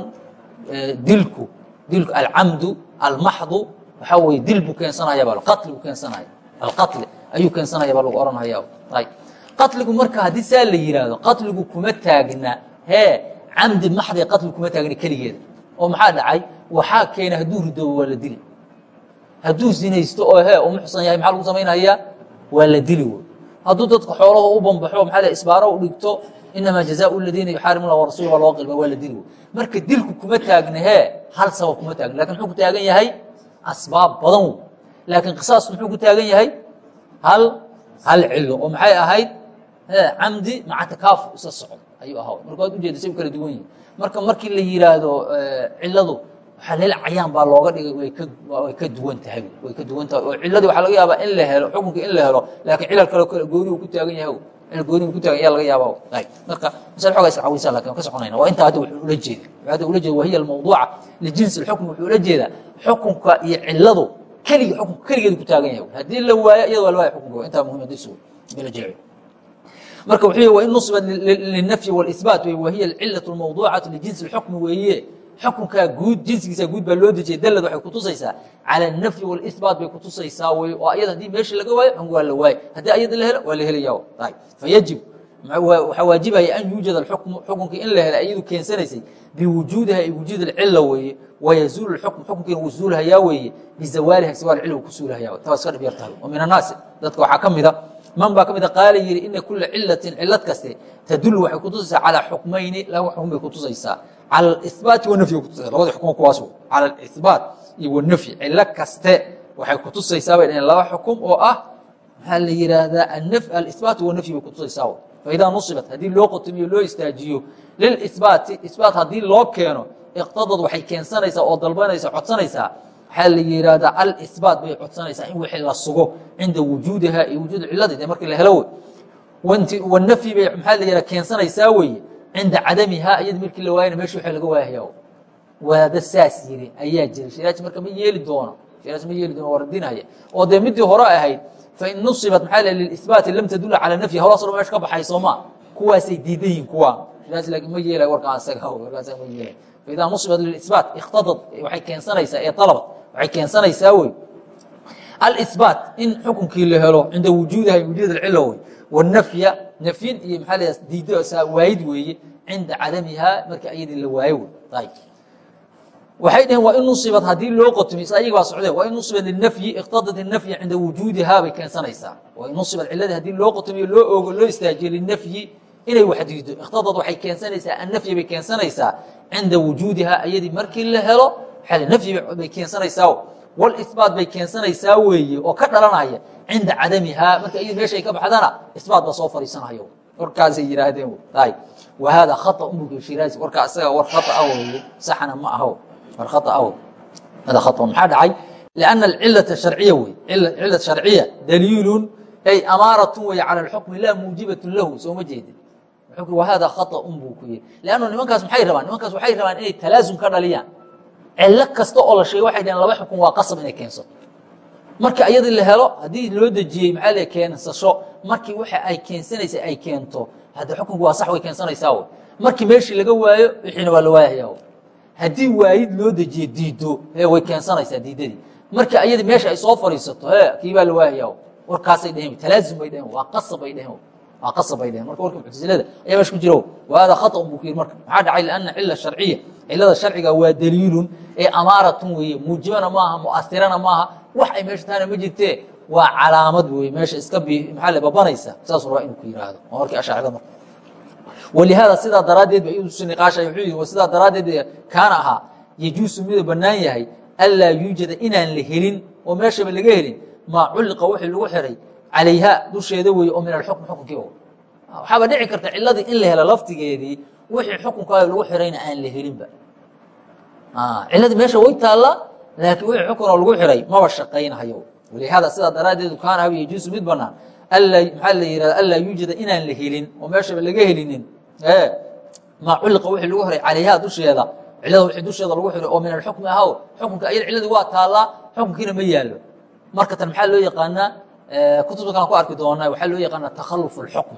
dilku dilku alcamdu almaxdu waxaa weye dil buu keensanaya ba qatli buu keensanaya alqatli ayuu keensanaya baa lagu oranaya. Ayb qatligu marka haddii saa la yihahdo qatligu kuma taagna hee camdi maxdi qatli kuma taagna keligeeda oo maxaa dhacay? Waxaa keena hadduu ridoobo waa la dili. Hadduu sinaysto oo hee u muxsan yahay maxaa lagu samaynayaa waa la dili wey hadduu dadka xoolaha u bambaxo la isbaaro u dhigto inamaa jazaau ladiina yuxaarimuna warasuul waa loo qilba waa la dili wey marka dilku kuma taagna hee hal sabab kuma taagna. Lakin muxuu ku taagan yahay? Asbaab badan wey laakiin qisaasku muxuu ku taagan yahay? Hal hal cilo oo maxay ahayd? Camdi maca takaafu isa socdo ayuu ahaa. Marka waad ujeeda say u kala duwan yihiin marka markii la yihaahdo ciladu waxaa leel cayaan baa looga dhigay way ka duwan tahay way ka duwan tahay. Oo ciladii waxaa laga yaabaa in la helo xukunka in la helo laakiin cilal kale kale gooni uu ku taagan yahay. Cilal gooni uu ku taagan yahay laga yaabaa. Ayb marka masale xoogaa isla cawinsan laakiin waan ka soconayna. Waa intaa hadda wuxuu ula jeeda hadda ula jeeda wahiya almawduuca lijinsi alxukm wuxuu ula jeedaa xukunka iyo ciladu keligii xukunka keligeedu ku taagan yahay. Haddii la waayo iyada waa la waaya xukunka intaa muhiimadiisu bila jilci marka wuxuu yhi wain nusibat linafyi wاlihbaat wey wahiya alcilaة اlmawduucaةu lijinsi اlxukmi weeye xukunkaa guud jinsigiisa guud baa loo dejiyay dalad waxay kutusaysaa calى الnafyi wاlihbaat bay kutusaysaa wey oo ayada haddii meesha laga waayo xukun waa la waayo haddii ayada la helo waa la helaya fayajib waxaa waajibaya an yuujad اxukmu xukunkii in la hela iyadu keensanaysay biwujuudiha ay wujuud اcila weeye wayazuul اxukm xukunkiina wuu suulhayaa weeye bizawaaliha zawaal cila ku suulhayaa taa iska dhib yar tahay wa min الnaasi dadka waxaa ka mida man baa ka mida qaala yidhi ina kula cilatin cilad kaste tadul waxay kutusaysaa calaa xukmayni. Laba xukm kutusaysaa cala ibaati wanafyi kutusa labada xukmo kuwaas cala ibaat iyo wanafyi cilo kaste waxay kutusaysaa bay dhaheen laba xukum oo ah maxaa la yidhaahdaa alibaat wanafyi bay kutusaysaa faidaa nusibat haddii loo qotumiyo loo istaajiyo lilbaati isbaat haddii loo keeno iqtadad waxay keensanaysaa oo dalbanaysa codsanaysaa waxaa la yihahdaa alsbaat bay codsanaysaa in wixii la sugo cinda wujuudiha iyo wujuud ciladi de markii la helo wey wanafyi bay maxaa la yihah keensanaysaa weeye cinda cadamihaa iyad markii la waayana meshi wa laga waahaya waada saas yiri ayaa jira. Shiraaj marka ma yeeli doono shiraaj ma yeeli doono wardinaya. Oo dee midii hore ahayd fain nusibat maxaa l libaati lam tadula calى nafyi hawaaso dhan mesh ka baxay sooma kuwaasay diidan yihiin kuwaan shiraaj laakiin ma yeelay warkaa asaga warkaasa ma yeelay faidaa nusibat lilisbaat ikhtadad waxay keensanaysaa ee alabad waxay keensanaysaa wey alsbaat in xukunkii la helo cinda wujuudiha wujuud acila wey wanafya nafyin iyo maxaa la diido waayid weeye cinda cadamihaa marka ayadii la waayo wey waxay dhaheen waa in nusibat haddii loo qotomi ayaga baa socdee waa in nusibat linafyi iqtadat inafyi cinda wujuudihaa bay keensanaysaa waa in nusibat ciladii haddii loo qotomiyo loo oogo loo istaajiyo linafyi inay wax diido. Iqtadad waxay keensanaysaa annafyi bay keensanaysaa cinda wujuudihaa ayadii markii la helo nafyi bay keensanaysaa. Walisbaat bay keensanaysaa weeye oo ka dhalanaya cinda cadamihaa marka iyad meesha ay ka baxdana isbaat baa soo fariisanayo warkaasay yihaahdeen wa haada khaa umbuka shiraasi warkaa isaga war khaa ah weeye saxna ma aho. War khaa ah hada khaa maxaa dhacay? Lianna alcilata sharciya wey. Cilat sharciya daliilun ay amaaratun wey cala alxukmi laa muujibatun lahu. Sooma jeedin wa hada khaa un buu ku yiri liannu nimankaas maxay rabaan? Nimankaas waxay rabaan inay talaasum ka dhaliyaan. Cilo kasta oo la sheegay waxay dhaheen laba xukun waa qasab inay keensato marka iyadii la helo haddii loo dejiyey maxaa la keensasho? Markii waxa ay keensanaysay ay keento. Hadda xukunku waa sax way keensanaysaa w markii meeshii laga waayo wixiina waa la waayaya haddii waayid loo dejiye diido he way keensanaysaa diidadii markii ayadii meesha ay soo fadhiisato he kii baa la waayaya warkaasay dhaheen talaazum bay dhaheen waa qasab bay dhaheen waa qasab bay dhaheen marka warka muctasilada ayaa meesha ku jiro wa hada khata buu ku yiri marka maxaa dhacay lianna cila sharciya cilada sharciga waa daliilun ee amaaratun weeye muujibana maaha muasirana maaha wax ay meesha taana ma jirtee waa calaamad weye meesha iska maxaa le babanaysa saasuu rabaa inuu ku yiraahdo waa markii ashaacirada marka walihaada sidaa daraaddeed ba isu niqaashay wuxuu yihi sidaa daraaddeed kaana ahaa yajuusu miduu bannaan yahay anlaa yuujada inaan la helin oo meeshaba laga helin maa culliqa wixii lagu xiray calayha dusheeda weeye oo min alxukm xukunkii waxaaba dhici karta ciladii in la helo laftigeedii wixii xukunkaayo lagu xirayna aan la helinba. Ciladii meesha way taallaa laakiin wixii xukunoo lagu xiray maba shaqaynahayo walihaada sidaa daraaddeedu kaana yajuusu mid bannaan. Maxaa la yihahda anlaa yuujada inaan la helin oo meeshaba laga helinin. Maa culliqa wixii lagu xiray calayha dusheeda cilada wixii dusheeda lagu xiray oo min alxukmi ahaw xukunka ayada ciladii waa taallaa xukunkiina ma yaallo. Marka tan maxaa loo yaqaanaa kutubta kalan ku arki doonaa waxaa loo yaqaanaa takhalluf alxukm.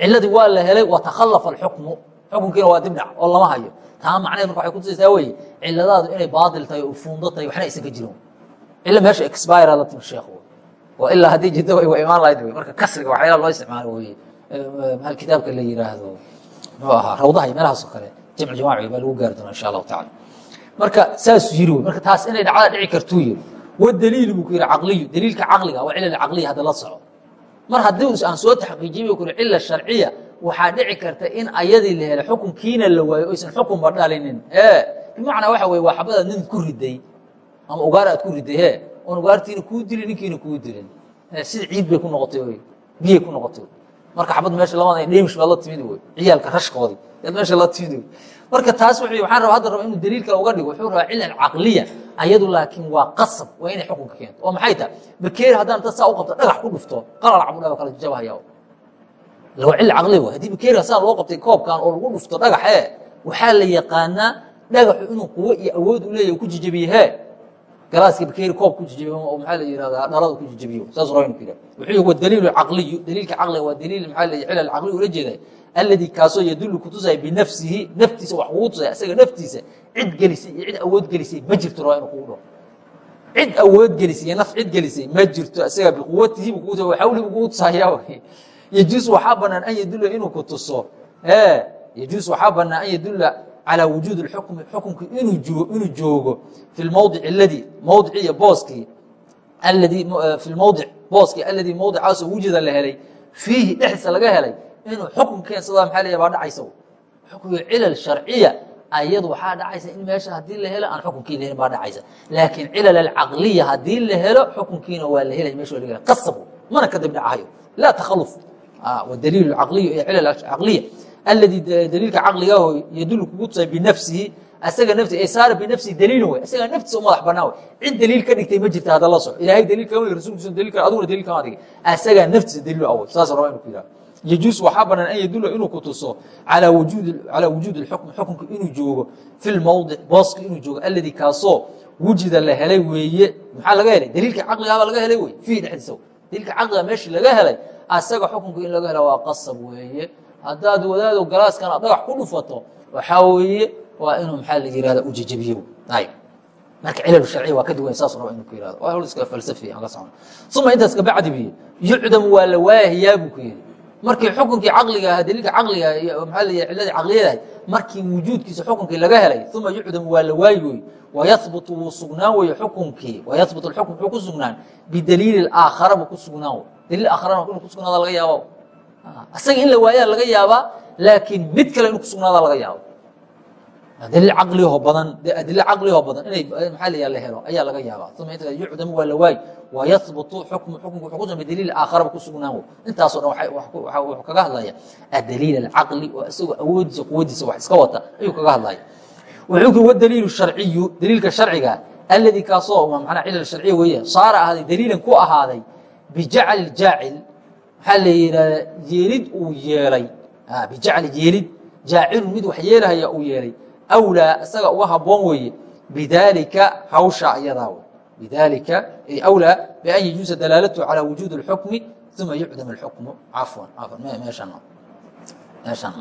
Ciladii waa la helay wa takhalafa alxukmu. Xukunkiina waa dibdhac oo lama hayo. Taa macnaheed marka waxay kutusaysaa weye ciladaadu inay baatil tahay oo fuundo tahay waxna aysan jirin ila meesha expire la timi sheekh oo ilaa haddii jiddo way waa imaan lahayd wey marka kasriga waxyaala loo isticmaalo weye maal kitaabka la yiraahdo. Muxuu ahaa rawdaha iyo meelahaas oo kale. Jamc jamaaci baa lagu gaari doonaa insha allahu tacala. Marka saasuu yiri wey marka taas inay dhacda dhici kartuu yiri wadaliil buu ku yihi caqliyu daliilka caqliga waa cilal caqliya hadda la soco mar haddii aan soo taxqiijiye ku cila sharciya waxaa dhici karta in ayadii la helo xukunkiina la waayo oysan xukunba dhalinin. Bimacnaa waxa weye waa xabadaad nin ku riday ama ugaar aad ku riday he oon ugaartiina kuu dilin ninkiina kuu dilin. Sida ciid bay ku noqotay biyay ku noqotay marka xabad meesha lamada dhemish baad la timid wey. Ciyaalka rashkoodii yaad meesha la timid wey marka taas wuxuu waxaan rabaa hadda raba inuu daliil kale uga dhigo wuxuu rabaa cilal caqliya ayadu laakiin waa qasab waa inay xukunka keento oo maxay tahay? Bakeeri haddaan dad saa u qabto dhagax ku dhufto qalal cabudhaa kala jajabahaya waa cil caqliya wa haddii bakeeriga saa loo qabtay koobkan oo lagu dhufto dhagaxee waxaa la yaqaanaa dhagaxu inuu quwo iyo awood u leeyahy ku jijabiye hee galaaska bakeeri koob ku jijabiye oo maxaa la yihahdaa dhalada ku jijabiyo saas raba inu ku yidhah wuxuu wa daliilu caqliyu. Daliilka caqliga waa daliil maxaa la cilal caqliyu ula jeeday. Alladii kaasoo yadulu kutusaya binafsihi naftiisa wax kugu tusaya isaga naftiisa cid gelisay iyo cid awood gelisay ma jirto raba inuu kugu dhaho cid awood gelisay iyo naf cid gelisay ma jirto isaga biquwatihi bu kugu tusaya xawli bu kugu tusaya yajuus waxaa banaan an yadula inuu ku tuso. Yajuus waxaa banaan an yadula calى wujuud اxukmi xukunki inuu joogo fi mawdic اladii mawdici iyo booskii aladii fi mawdic booskii aladii mawdicaasoo wujida la helay fiihi dhexdiisa laga helay inuu xukun keensada maxaa la baa dhacaysa xukmiga cilal sharciya ayadu waxaa dhacaysa in meesha haddii la helo aan xukunkii lahelin baa dhacaysa laakiin cilal alcaqliya haddii la helo xukunkiina waa la helay mesh laga qasab mana kadib dhacayo laa takhaluf daliil caqliy ee cilal caqliya alladii daliilka caqligaho yadulu kugu tusay binafsihi asaga nafti saara binafsihi daliil wey asaga naftiisa u madax banaa wey cid daliil ka dhigtay ma jirta hadda la soco ilaahay daliil kama rasulkiisa daliil ka aduguna daliil kama dhigay asagaa naftiisa daliil awey saas rabaa inu ku yidhaha yajuus waxaa banaan an yadula inuu ku tuso calaa wujuudi lxukm xukunka inuu joogo fi lmawdic booska inuu joogo alladii kaasoo wujida la helay weeye maxaa laga helay daliilka caqligaabaa laga helay wey fiihi dhexdiisa daliilka caqliga meeshii laga helay asaga xukunka in laga hela waa qasab weeye haddaad wadaado galaaskan dhagax ku dhufato waxaa weeye waa inuu maxaa la yihahda ujajabiyo ayb marka cilal sharciya waa ka duwan saas raba inuu ku yihahdo waa iska falsafi aan ka socon uma intaas kabacdi biyo yucdamu waa la waayayaa buu ku yidhi. Markii xukunkii caqliga ahaa daliilka caqliga maxaa la yihi cilladii caqliyadahay markii wujuudkiisa xukunkii laga helay uma yucdamu waa la waayi wey wayahbutu wuu sugnaan weeye xukunkii. Wayahbut alxukm wuxuu ku sugnaan. Bidaliili aakhara buu ku sugnaan wey daliil aakharana inuu ku sugnaada laga yaaba asaga in la waayaa laga yaabaa laakiin mid kale inuu kusugnaada laga yaabo. Daliil caqliho badan adilo caqliho badan inay maxaa la helo ayaa laga yaabaa. Uma inta yucdamu waa la waay wayahbutu xukmu xukunku wuxuu kusugan daliil aakharaba ku sugnaan wey intaasoo dhan wuxuu kaga hadlaya adaliil alcaqli oo isagoo awoodiisa quwadiisa wax iska wata ayuu kaga hadlaya wuxuu ku wadaliilu sharciyu daliilka sharciga alladii kaasoo manaa cilal sharciya weeye saara ahaaday daliilan ku ahaaday bijacli jaacil waxaa la yidhaahdaa yeelid uu yeelay. Ah, bijacli yeelid jaacilun mid wax yeelahaya uu yeelay. Awlaa isaga uga habboon weeye bidaalika hawsha ayadaa bidaalika awlaa bian yajuusa dalaalatu calaa wujuudi اlxukmi uma yucdam اlxukmu cafwan cafwan meeshan meeshan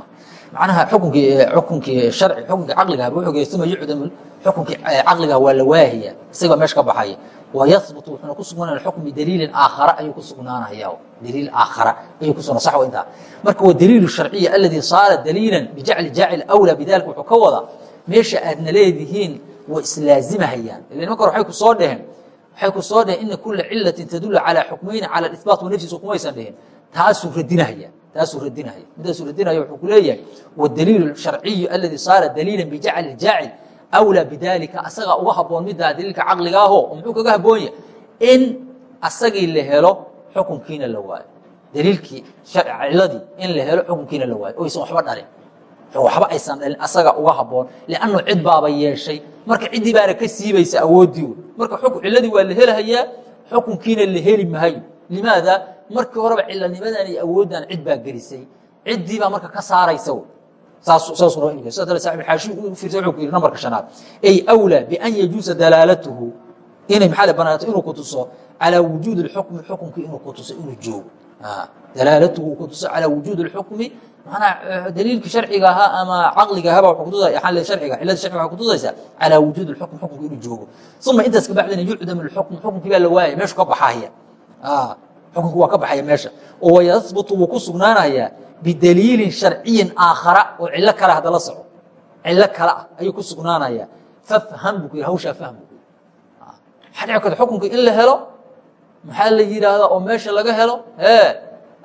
macnaha xukunkii xukunkii sharci xukunkii caqligaha wuxuu geeyay uma yucdam xukunkii caqligaha waa la waahaya isaga meesha ka baxaya. Wayahbutu wuxuuna ku sugnaanaya xukm bidaliilin aakhara ayuu ku sugnaanaya daliil aakhara ayuu ku sugna sax wa intaa. Marka waa daliilu sharciya aladii saara daliilan bijacli jaacil awlaa bidalika wuxuu ka wadaa meesha aadna leedihiin way islaazimahayaan. Ila nimanka hore waxay ku dheheen waxay ku dheheen ina kula cilatin tadulu calaa xukmayni cala isbaat wa nafsiisa kumaysan dheheen taasuu radinahaya taasuu radinahaya midaasuu radinaya wuxuu ku leeyahay wadaliilu sharciyu aladii saara daliilan bijacli jaacil awlaa bidaalika asagaa uga haboon middaa daliilka caqliga aho. Oo muxuu kaga haboonya in asagii la helo xukunkiina la waayo. Daliilkii ciladii in la helo xukunkiina la waayo. Oysan waxba dhalin waxba aysan dhalin asaga uga haboon liannu cid baaba yeeshay. Marka ciddii baana ka siibaysa awooddii marka ciladii waa la helahayaa xukunkiina la heli mahayo limaada markii horeba cilanimadan iyo awooddan cid baa gelisay ciddii baa marka ka saaraysa wey nambarka hanaad ay awlaa bian yajuusa dalaalatuhu inay maxaa banaato inuu ku tuso calaa wujuudi اxukmi xukunkii inuu ku tuso inuu joogo dalaalatuhu ku tuso calaa wujuudi اxukmi manaa daliilkii sharciga ahaa ama caqliga ahaba harciga cilada sharciga waa kutusaysaa calaa wujuudi اxukm xukunka inuu joogo uma intaas kabacdina yucdam اxukm xukunkii baa la waayay meeshu ka baxaya xukunkii waa ka baxaya meesha. Oo wayahbutu wuu ku sugnaanayaa bidaliilin sharciyin aakhara oo cilo kale hadda la soco. Cilo kale ah ayuu ku sugnaanayaa fafham buu ku yidhi hawshaa fahm buu ku yidhi. Waxaa dhici karta xukunkii in la helo maxaa la yidhaahdaa oo meesha laga helo? Ee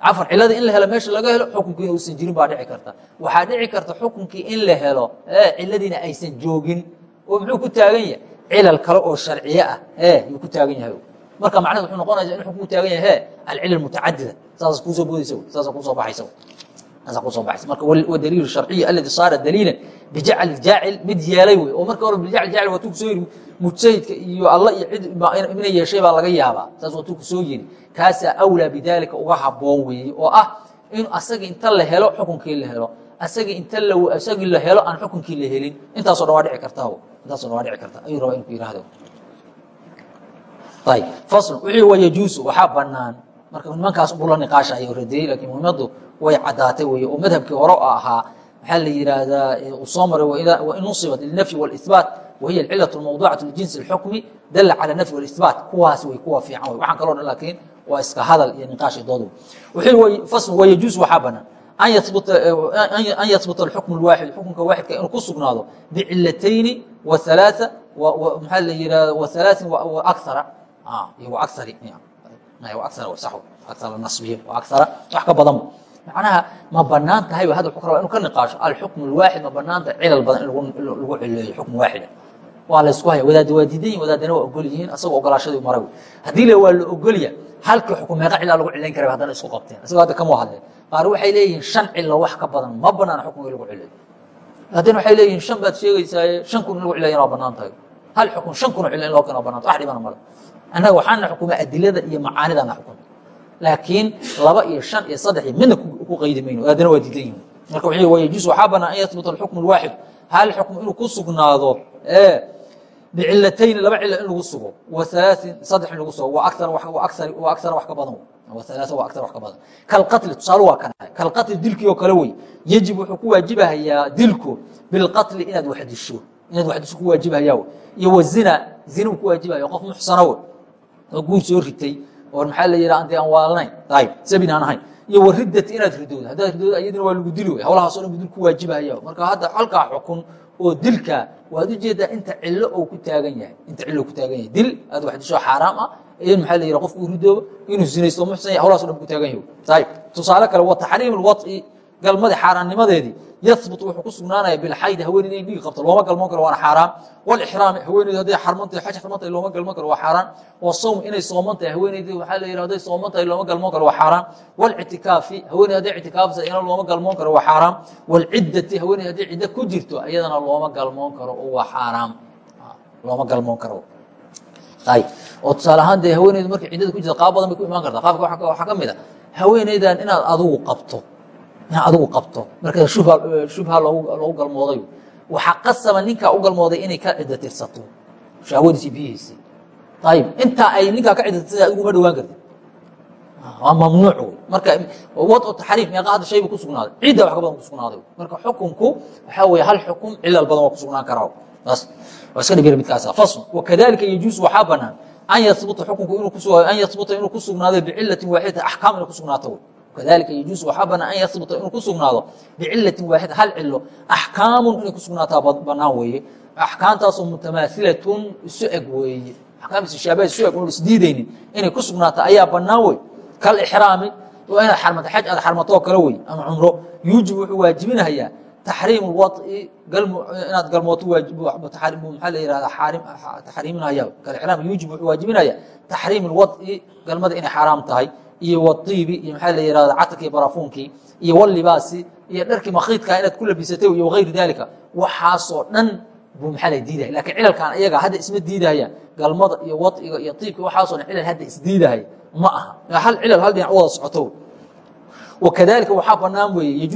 cafan ciladii in la helo meesha laga helo xukunkiina uusan jirin baa dhici karta. Waxaa dhici karta xukunkii in la helo ee ciladiina aysan joogin. Oo muxuu ku taagan yahay? Cilal kale oo sharciye ah ee yuu ku taagan yahay marka macnaheed wuxuu noqonaysa in xukunku taagan yahay alcilal mutacadida saasa kuusoo boodaysa saasa kuusoo baxaysa saasa kuusoo baxaysa marka wadaliilu sharciyi aladi saara daliilan bijacli jaacil mid yeelay wey oo marka hore bijacli jaacil waa tuu ku soo yiri mujtahidka iyo alla iyo cid inay yeeshay baa laga yaabaa. Saas waa tuu ku soo yiri. Kaasaa awlaa bidaalika uga haboon weeye oo ah in asaga inta la helo xukunkii la helo asagii inta isagii la helo aan xukunkii la helin. Intaaso dhan waa dhici karta intaaso dhan waa dhici karta. Ayuu rabaa inu ku yihahdo ayb fasl wixii wa yajuusu waxaa banaan marka nimankaas buu la niqaashayo radiyey lakiin muhimaddu way caddaatay weye oo madhabkii hore oo ahaa maxaa la yihahdaa uu soo maray wain nusibat lilnafyi wاlإثbaat wahiya alcilaة اlmawducaة ljinsi اlxukmi dala calى nafyi wاlإثbaat kuwaas way kuwa fiican wey waxaan kaloo dhan lakiin waa iska hadal iyo niqaashi dood wuxuu fasl wayajuusu waxaa banaan an yahbuta اxukm اwaaxid xukunka waaxidka inuu ku sugnaado bicilatayni waalaaa maxaa la yihahda wahalaain waakara iyo waakari akara nasbiyo waakara wax ka badanba macnaha ma bannaan tahay ba hadda wuxuu rabaa inu ka niqaasho alxukm اlwaaxid ma bannaan tahay cilal badan in lagu cileeyo xukm waaxida waa laysku haya wadaada waa diidan yihiin wadaadana waa ogol yihiin asagoo ogolaashadii maray haddii le waa la ogolya halkii xukum meeqa cilaa lagu cilayn kara haddana isku qabteen. Isagoo hadda kama hadleen qaar waxay leeyihiin shan cilo wax ka badan ma banaana xukunka lagu cilayo haddana waxay leeyihiin shan baad sheegaysaaye shan kun in lagu cilayana waa bannaan tahay. Hal xukun shan kun oo cilo in loo keena waa bananta wax dhibana male annaga waxaana xukuma adilada iyo macaanidana xukun laakiin laba iyo shan iyo saddex iyo midna ku qaydi mayno haddana waa diidan yihiin marka wuxuu wayajuus waxaa banaan an yahbuta alxukm alwaaxid. Hal xukm inuu ku sugnaado ee bicilatayni laba cilo in lagu sugo. Wa alaain saddex in lagu sugo. Aar aara wax ka badan. Alaa wax ka badan. Kalqatli oo guur soo ritay oo maxaa la yidhaha ante aan waalnayn ayib sabin aan ahayn iyo waridati inaad ridoodo haddaad ridoodo ayadina waa lagu dili wey hawlahaas o dhan bu dil ku waajibahaya marka hadda halkaa xukun oo dilka waad u jeedaa inta cilo ou ku taagan yahay. Inta cilo ku taagan yahay. Dil aad wax disho xaaraam ah. In maxaa la yidhaha qofku uu ridoobo inuu zinaysto muxsan yahay hawlahaas o dhan ku taagan yahay. Ayib tusaale kale wa taxriim alwad'i galmadii xaaraannimadeedii yahbut wuxuu ku sugnaanaya bilxaydi haweeneyda in dhiigi qabto looma galmoon karo waana xaaraan. Walixraami haweeneydu hadday xarmantahay xaj xarmantahay looma galmoon karo waa xaaraan. Wasawm inay sooman tahay haweeneydi waxaa la yidhah hadday sooman tahay looma galmoon karo waa xaaraan. Walctikaafi haweeney hadday ictikaafsa iyana looma galmoon karo waa xaaraan. Walciddati haweeney hadday ciddo ku jirto iyadana looma galmoon karo waa xaaraam looma galmoon karo. Oo tusaale ahaan dee haweeneydu markay ciddada ku jirta qaab badan bay ku imaan kartaa. Qaabka waxaa ka mid a haweeneydan inaad adigu qabto inaad adigu qabto. Marka shubha loogu galmooday. Waxaa qasaba ninkaa u galmooday inay ka ciddo tirsato shahwadiisi biyihiisii ayib intaa ay ninkaa ka ciddo tirsa adiguma dhawaan kartid. Waa mamnuuc wey marka wad taxriim meeqa hadda shayba ku sugnaaday. Ciidda wax ka badan ku sugnaaday. Marka xukunku waxaa weeye hal xukum cilal badan waa ku sugnaan karaa bas waa iska dhibir midkaasa fasl wakadalika yajuusu waxaa banaan an yahbuta xukunku inuu kusu an yahbuta inuu ku sugnaado bicilatin waaxidata axkaam inay ku sugnaato. wey kadalika yajuusu waxaa banaan an yahbuta inuu ku sugnaado bicilatin waaxida hal cilo axkaamun inay ku sugnaataa banaan weeye. Axkaamtaasoo mutamaailatun isu eg weeye. Axkaam isishaabaha isu eg isdiidaynin inay ku sugnaato ayaa banaan wey kalixraami waa inaad xarmato xaj aad xarmatoo kale wey ama cumro. Yuujib wuxuu waajibinahayaa taxriim lwaطi inaad galmooto maxaa la yihahda taxriiminaya kalixraam yuujib wuxuu waajibinayaa taxriim lwaطi galmada inay xaaraam tahay iyo waiibi iyo maxaa la yihahda catarkii barafuunkii iyo walibaasi iyo dharkii makhiidkaa inaad ku labisatay iyo wagayri dalika waxaasoo dhan buu maxaa la diidaya lakiin cilalkan iyaga hadda isma diidahaya galmada iyo waiga iyo iibka waxaasoo dhan cilal hadda isdiidahaya ma aha. Hal cilal hal dhinac wada socoto wakadalika waxaa banaan weeye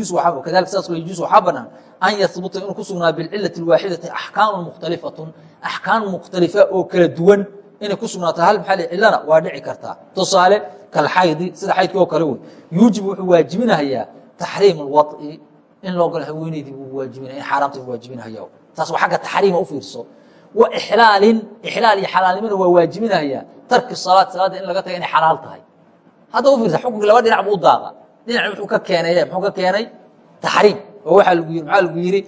kadalika saas yajuus waxaa banaan an yahbuta inuu ku sugnaa bilcilati اlwaaxidati axkaamu mukhtalifatun axkaam mukhtalifa oo kala duwan inay ku sugnaato hal maxaa la cilana waa dhici kartaa. Tusaale kalxaydi sida xaydkii oo kale wey yuujib wuxuu waajibinahayaa taxriim alwaط'i in loo galo haweeneydii buu waajibinaya in xaaraamta buu waajibinahaya taas waa xagga taxriima u wa ixlaalin ixlaal iyo xalaalnimona waa waajibinahayaa tarki salaad salaadda in laga taga inay xalaal tahay. Hadda u fiirsa laba dhinac buu u daaqa. Dhinac wuxuu ka keenay muxuu ka keenay? Taxriim. Oo waxaa lagu yiri maxaa lagu yidhi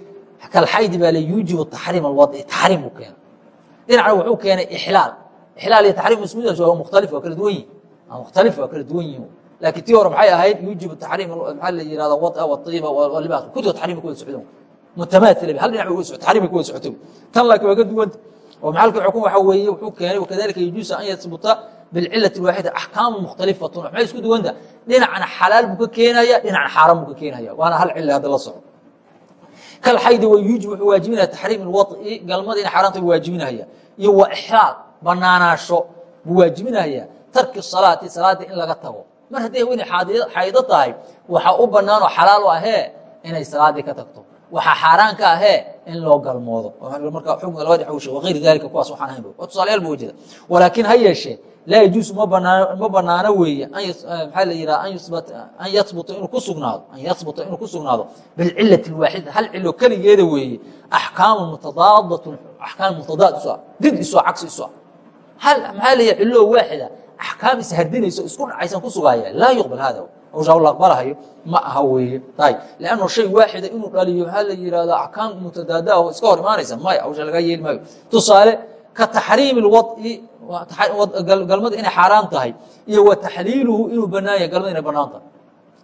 kalxaydi baa la yuujibu taxriim alwaط'i taxriim buu keenay. Dhinacna wuxuu keenay ixlaal. Ixlaal iyo taxriim mid waa mukhtalif waa kala duwan yihiin mukhtalif waa kala duwan yihiin laakiin tii hore maxay ahayd yuujibu taxriim maxaa la yihahda wada waiiba walibaas kutuba taxriim ku wada socdeen mutamaaila hal dhinac bay wada taxriim bay ku wada socotay tan laakiin waa ka duwanta oo maxalka xukun waxa weeye wuxuu keenay wakadalika yajuusu an yahbuta bilcilati waaxida axkaamu mukhtalifatun maxay isku duwanta dhinacna xalaal buu ka keenaya dhinacna xaaraan buu ka keenaya waana hal cila hadda la soco kalxaydi wayuuji wuxuu waajibinaya taxriim ilwaط'i galmada ina xaaraanta waajibinaya iyo wa ixraaq banaanaasho buu waajibinaya tarki salaati salaadii in laga tago. Mar hadday haweeney xaydo tahay waxaa u bannaan oo xalaal u ahee inay salaadii ka tagto. Waxaa xaaraan ka ahee in loo galmoodo. Walaakiin ha yeeshee laa yajuusu ma banaano weeye an an yahbuta inuu ku sugnaado bilcilati alwaaxida hal cilo keligeeda weeye axkaamu mutadaadatun axkaam mutadaad isu ah did isu ah cagsi isu ah. Hal maxaa la yidhaha cilo waaxida axkaam ishardinayso isku dhacaysan ku sugaaya laa yuqbal hada. Hawshaa la aqbalahayo ma aha weeye. Tay lanno shay waaxida inuu dhaliyo maxaa la yihahda axkaam mutadaada oo iska hor imaanaysa maya hawsha laga yeeli maayo. Tusaale ka taxriimi lwad'i galmada inay xaaraan tahay iyo wa taxliiluhu inuu banaan yahay galmada inay bannaan tahay.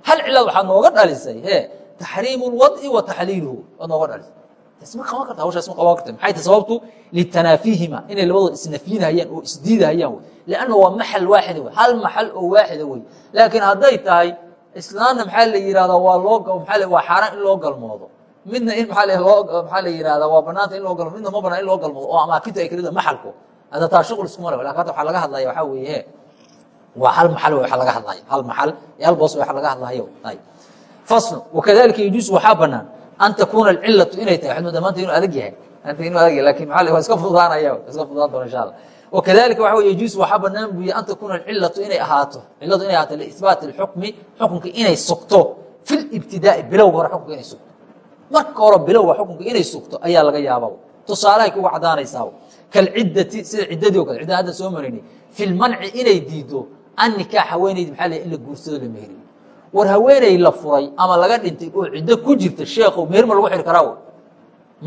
Hal cilaad waxaad nooga dhalisay he taxriimu lwad'i wa taxliiluhu waad nooga dhalisay isma qaban karta hawshaa isma qaban karta. Maxay tahay sababtu? Litanaafihima inay labadooda isnafyinahayaan oo isdiidahayaan wey lanna waa maxal waaxida wey hal maxal oo waaxida wey laakiin hadday tahay islaamna maxaa la yihahdaa waa loo waa xaaraan in loo galmoodo. Midna in maaa loo maxaa la yihahdaa waa banaanta in loo galmoodo. Midna ma banaan in loo galmoodo. Oo amaakinta ay kalida maxalku. Hadda taa shuqul iskuma le laakiin hadda waxaa laga hadlaya waxaa weeye waa hal maxal wey waxa laga hadlaya. Hal maxal iyo hal boos waxa laga hadlayo ayb faslu wakadalika yajuusu waxaa banaan an takuuna alcilatu inay tahay waxaad moodaa maanta inuu adag yahay inuu adag yahay laakiin maa waa iska fududaanaya iska fududaan doona insha allah wakadalika waxa wey yajuusu waxaa banaan buuye an takuuna alcilatu inay ahaato ciladu inay ahaato liisbaati اlxukmi xukunka inay sugto fi libtidaai bilowga hore xukunka inay sugto marka hore bilowga xukunka inay sugto ayaa laga yaaba tusaalahay kuga cadaanaysaa kalciddati sida ciddadii o kale cidda hadda soo maraynay fi lmanci inay diido an nikaax haweenaydi maxaa la in la guursado la meheriyo war haweeney la furay ama laga dhintay oo ciddo ku jirta sheekhow meher ma lagu xiri karaa wey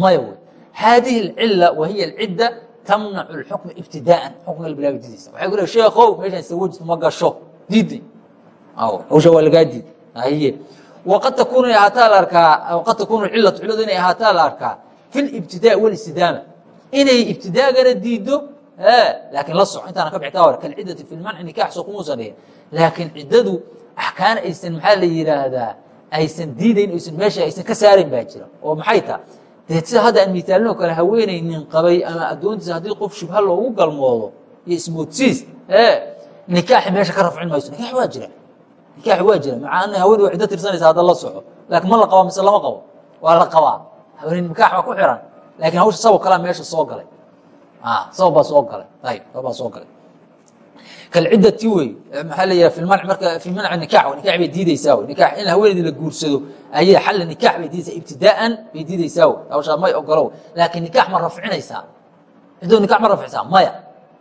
maya wey haadihi alcila wa hiya alcidda tamnacu اlxukma ibtidaaan xukmiga la diidaysa waxay ku leey sheekhow meeshaan sawajtu ma gasho. Diiday hawsha waa lagaa diiday ahiye waqad takunu inay ahaataa la arkaa waqad takunu cilatu ciladu inay ahaataa la arkaa fi libtidaa walistidaama inay ibtidaagana diido laakiin la soco intaana ka bixtaa hore kalciddati fi lmanci nikax soo kumuusan dhihin laakiin ciddadu axkaana aysan maxaa la yidhaahdaa aysan diidayn aysan meesha aysan ka saarayn baa jira. Oo maxay taha dee sida hadda aan mitaalino kale haweeney nin qabay ama addoontiisa haddii qof shubha loogu galmoodo iyo ismoodsiis nikaaxi meesha ka rafcin mayso. Nikax waa jira. Nikaaxi waa jira. Maca ana haweeney waa ciddo tirsanaysa hadda la soco. Laakiin ma la qaba mise lama qabo? Waa la qabaa haweeney nikaax baa ku xiran. Laakiin hawsha sabab kalaa meesha soo galay. Sabab baa soo galay. Ayib sabab baa soo galay kalciddati wey maxaa la filmanc marka fi manci nikax nikax bay diideysaa wey nikax in haweeneydi la guursado ayay xalla nikax bay diideysaa ibtidaa'an bay diideysaa wey hawshaa may ogolo laakiin nikax ma rafcinaysaa. Ciddadu nikax ma rafcisaa maya.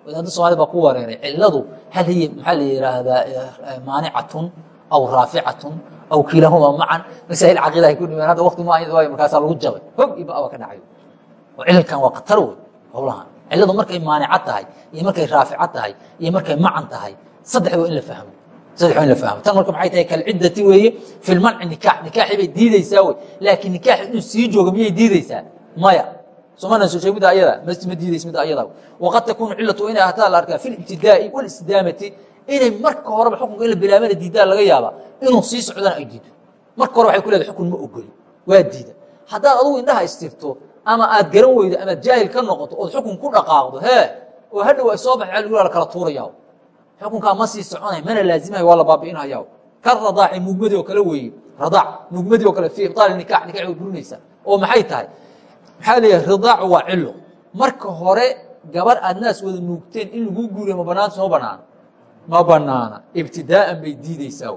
Wadaadda soomaalida baa ku wareeray. Cilladu hal hiya maxaa la yidhaahdaa maanicatun aw raaficatun aw kiilahuma macan masaa'il caqiida ay ku dhimeen hadda waqti ma waayo markaasaa lagu jabay. Hog iyo ba'a ka dhacayo oo cilalkan waa khatar wey howlahan cilladu markay maanico tahay iyo markay raafico tahay iyo markay macan tahay saddex waa in la fahmo saddex waa in la fahmo tan marka maxay tahay kalciddati weeye fi lmanci nikaax. Nikaaxi bay diideysaa wey. Laakiin nikaax inuu sii joogo miyay diideysaa maya. Soomana soo sheeg midda ayada? Ma diideysa midda ayada waqad takuunu cillatu inay ahaataa la arkaa fi libtidaa'i walistidaamati inay marka horeba xukunka in la bilaabana diidaa laga yaaba inuu sii socdana ay diido. Marka hore waxay ku leedahay xukun ma ogoli. Waa diida. Haddaad adugu indhaha istirto ama aad garan weydo amaad jaahil ka noqoto ood xukun ku dhaqaaqdo hee oo hadhow ay soo baxay gu la kala tuuraya xukunkaa ma sii soconay mana laazimahay waa la baabi'inaya ka radaaci mugmadii oo kale weeye radaac mugmadii oo kale fi ibtaali nikax nikax way burinaysaa oo maxay tahay? Maxaa leeyahay ridaacu waa cilo marka hore gabar aad naas wada nuugteen in laguu guuriyo ma banaanta ma banaana ma banaana. Ibtidaa'an bay diideysaa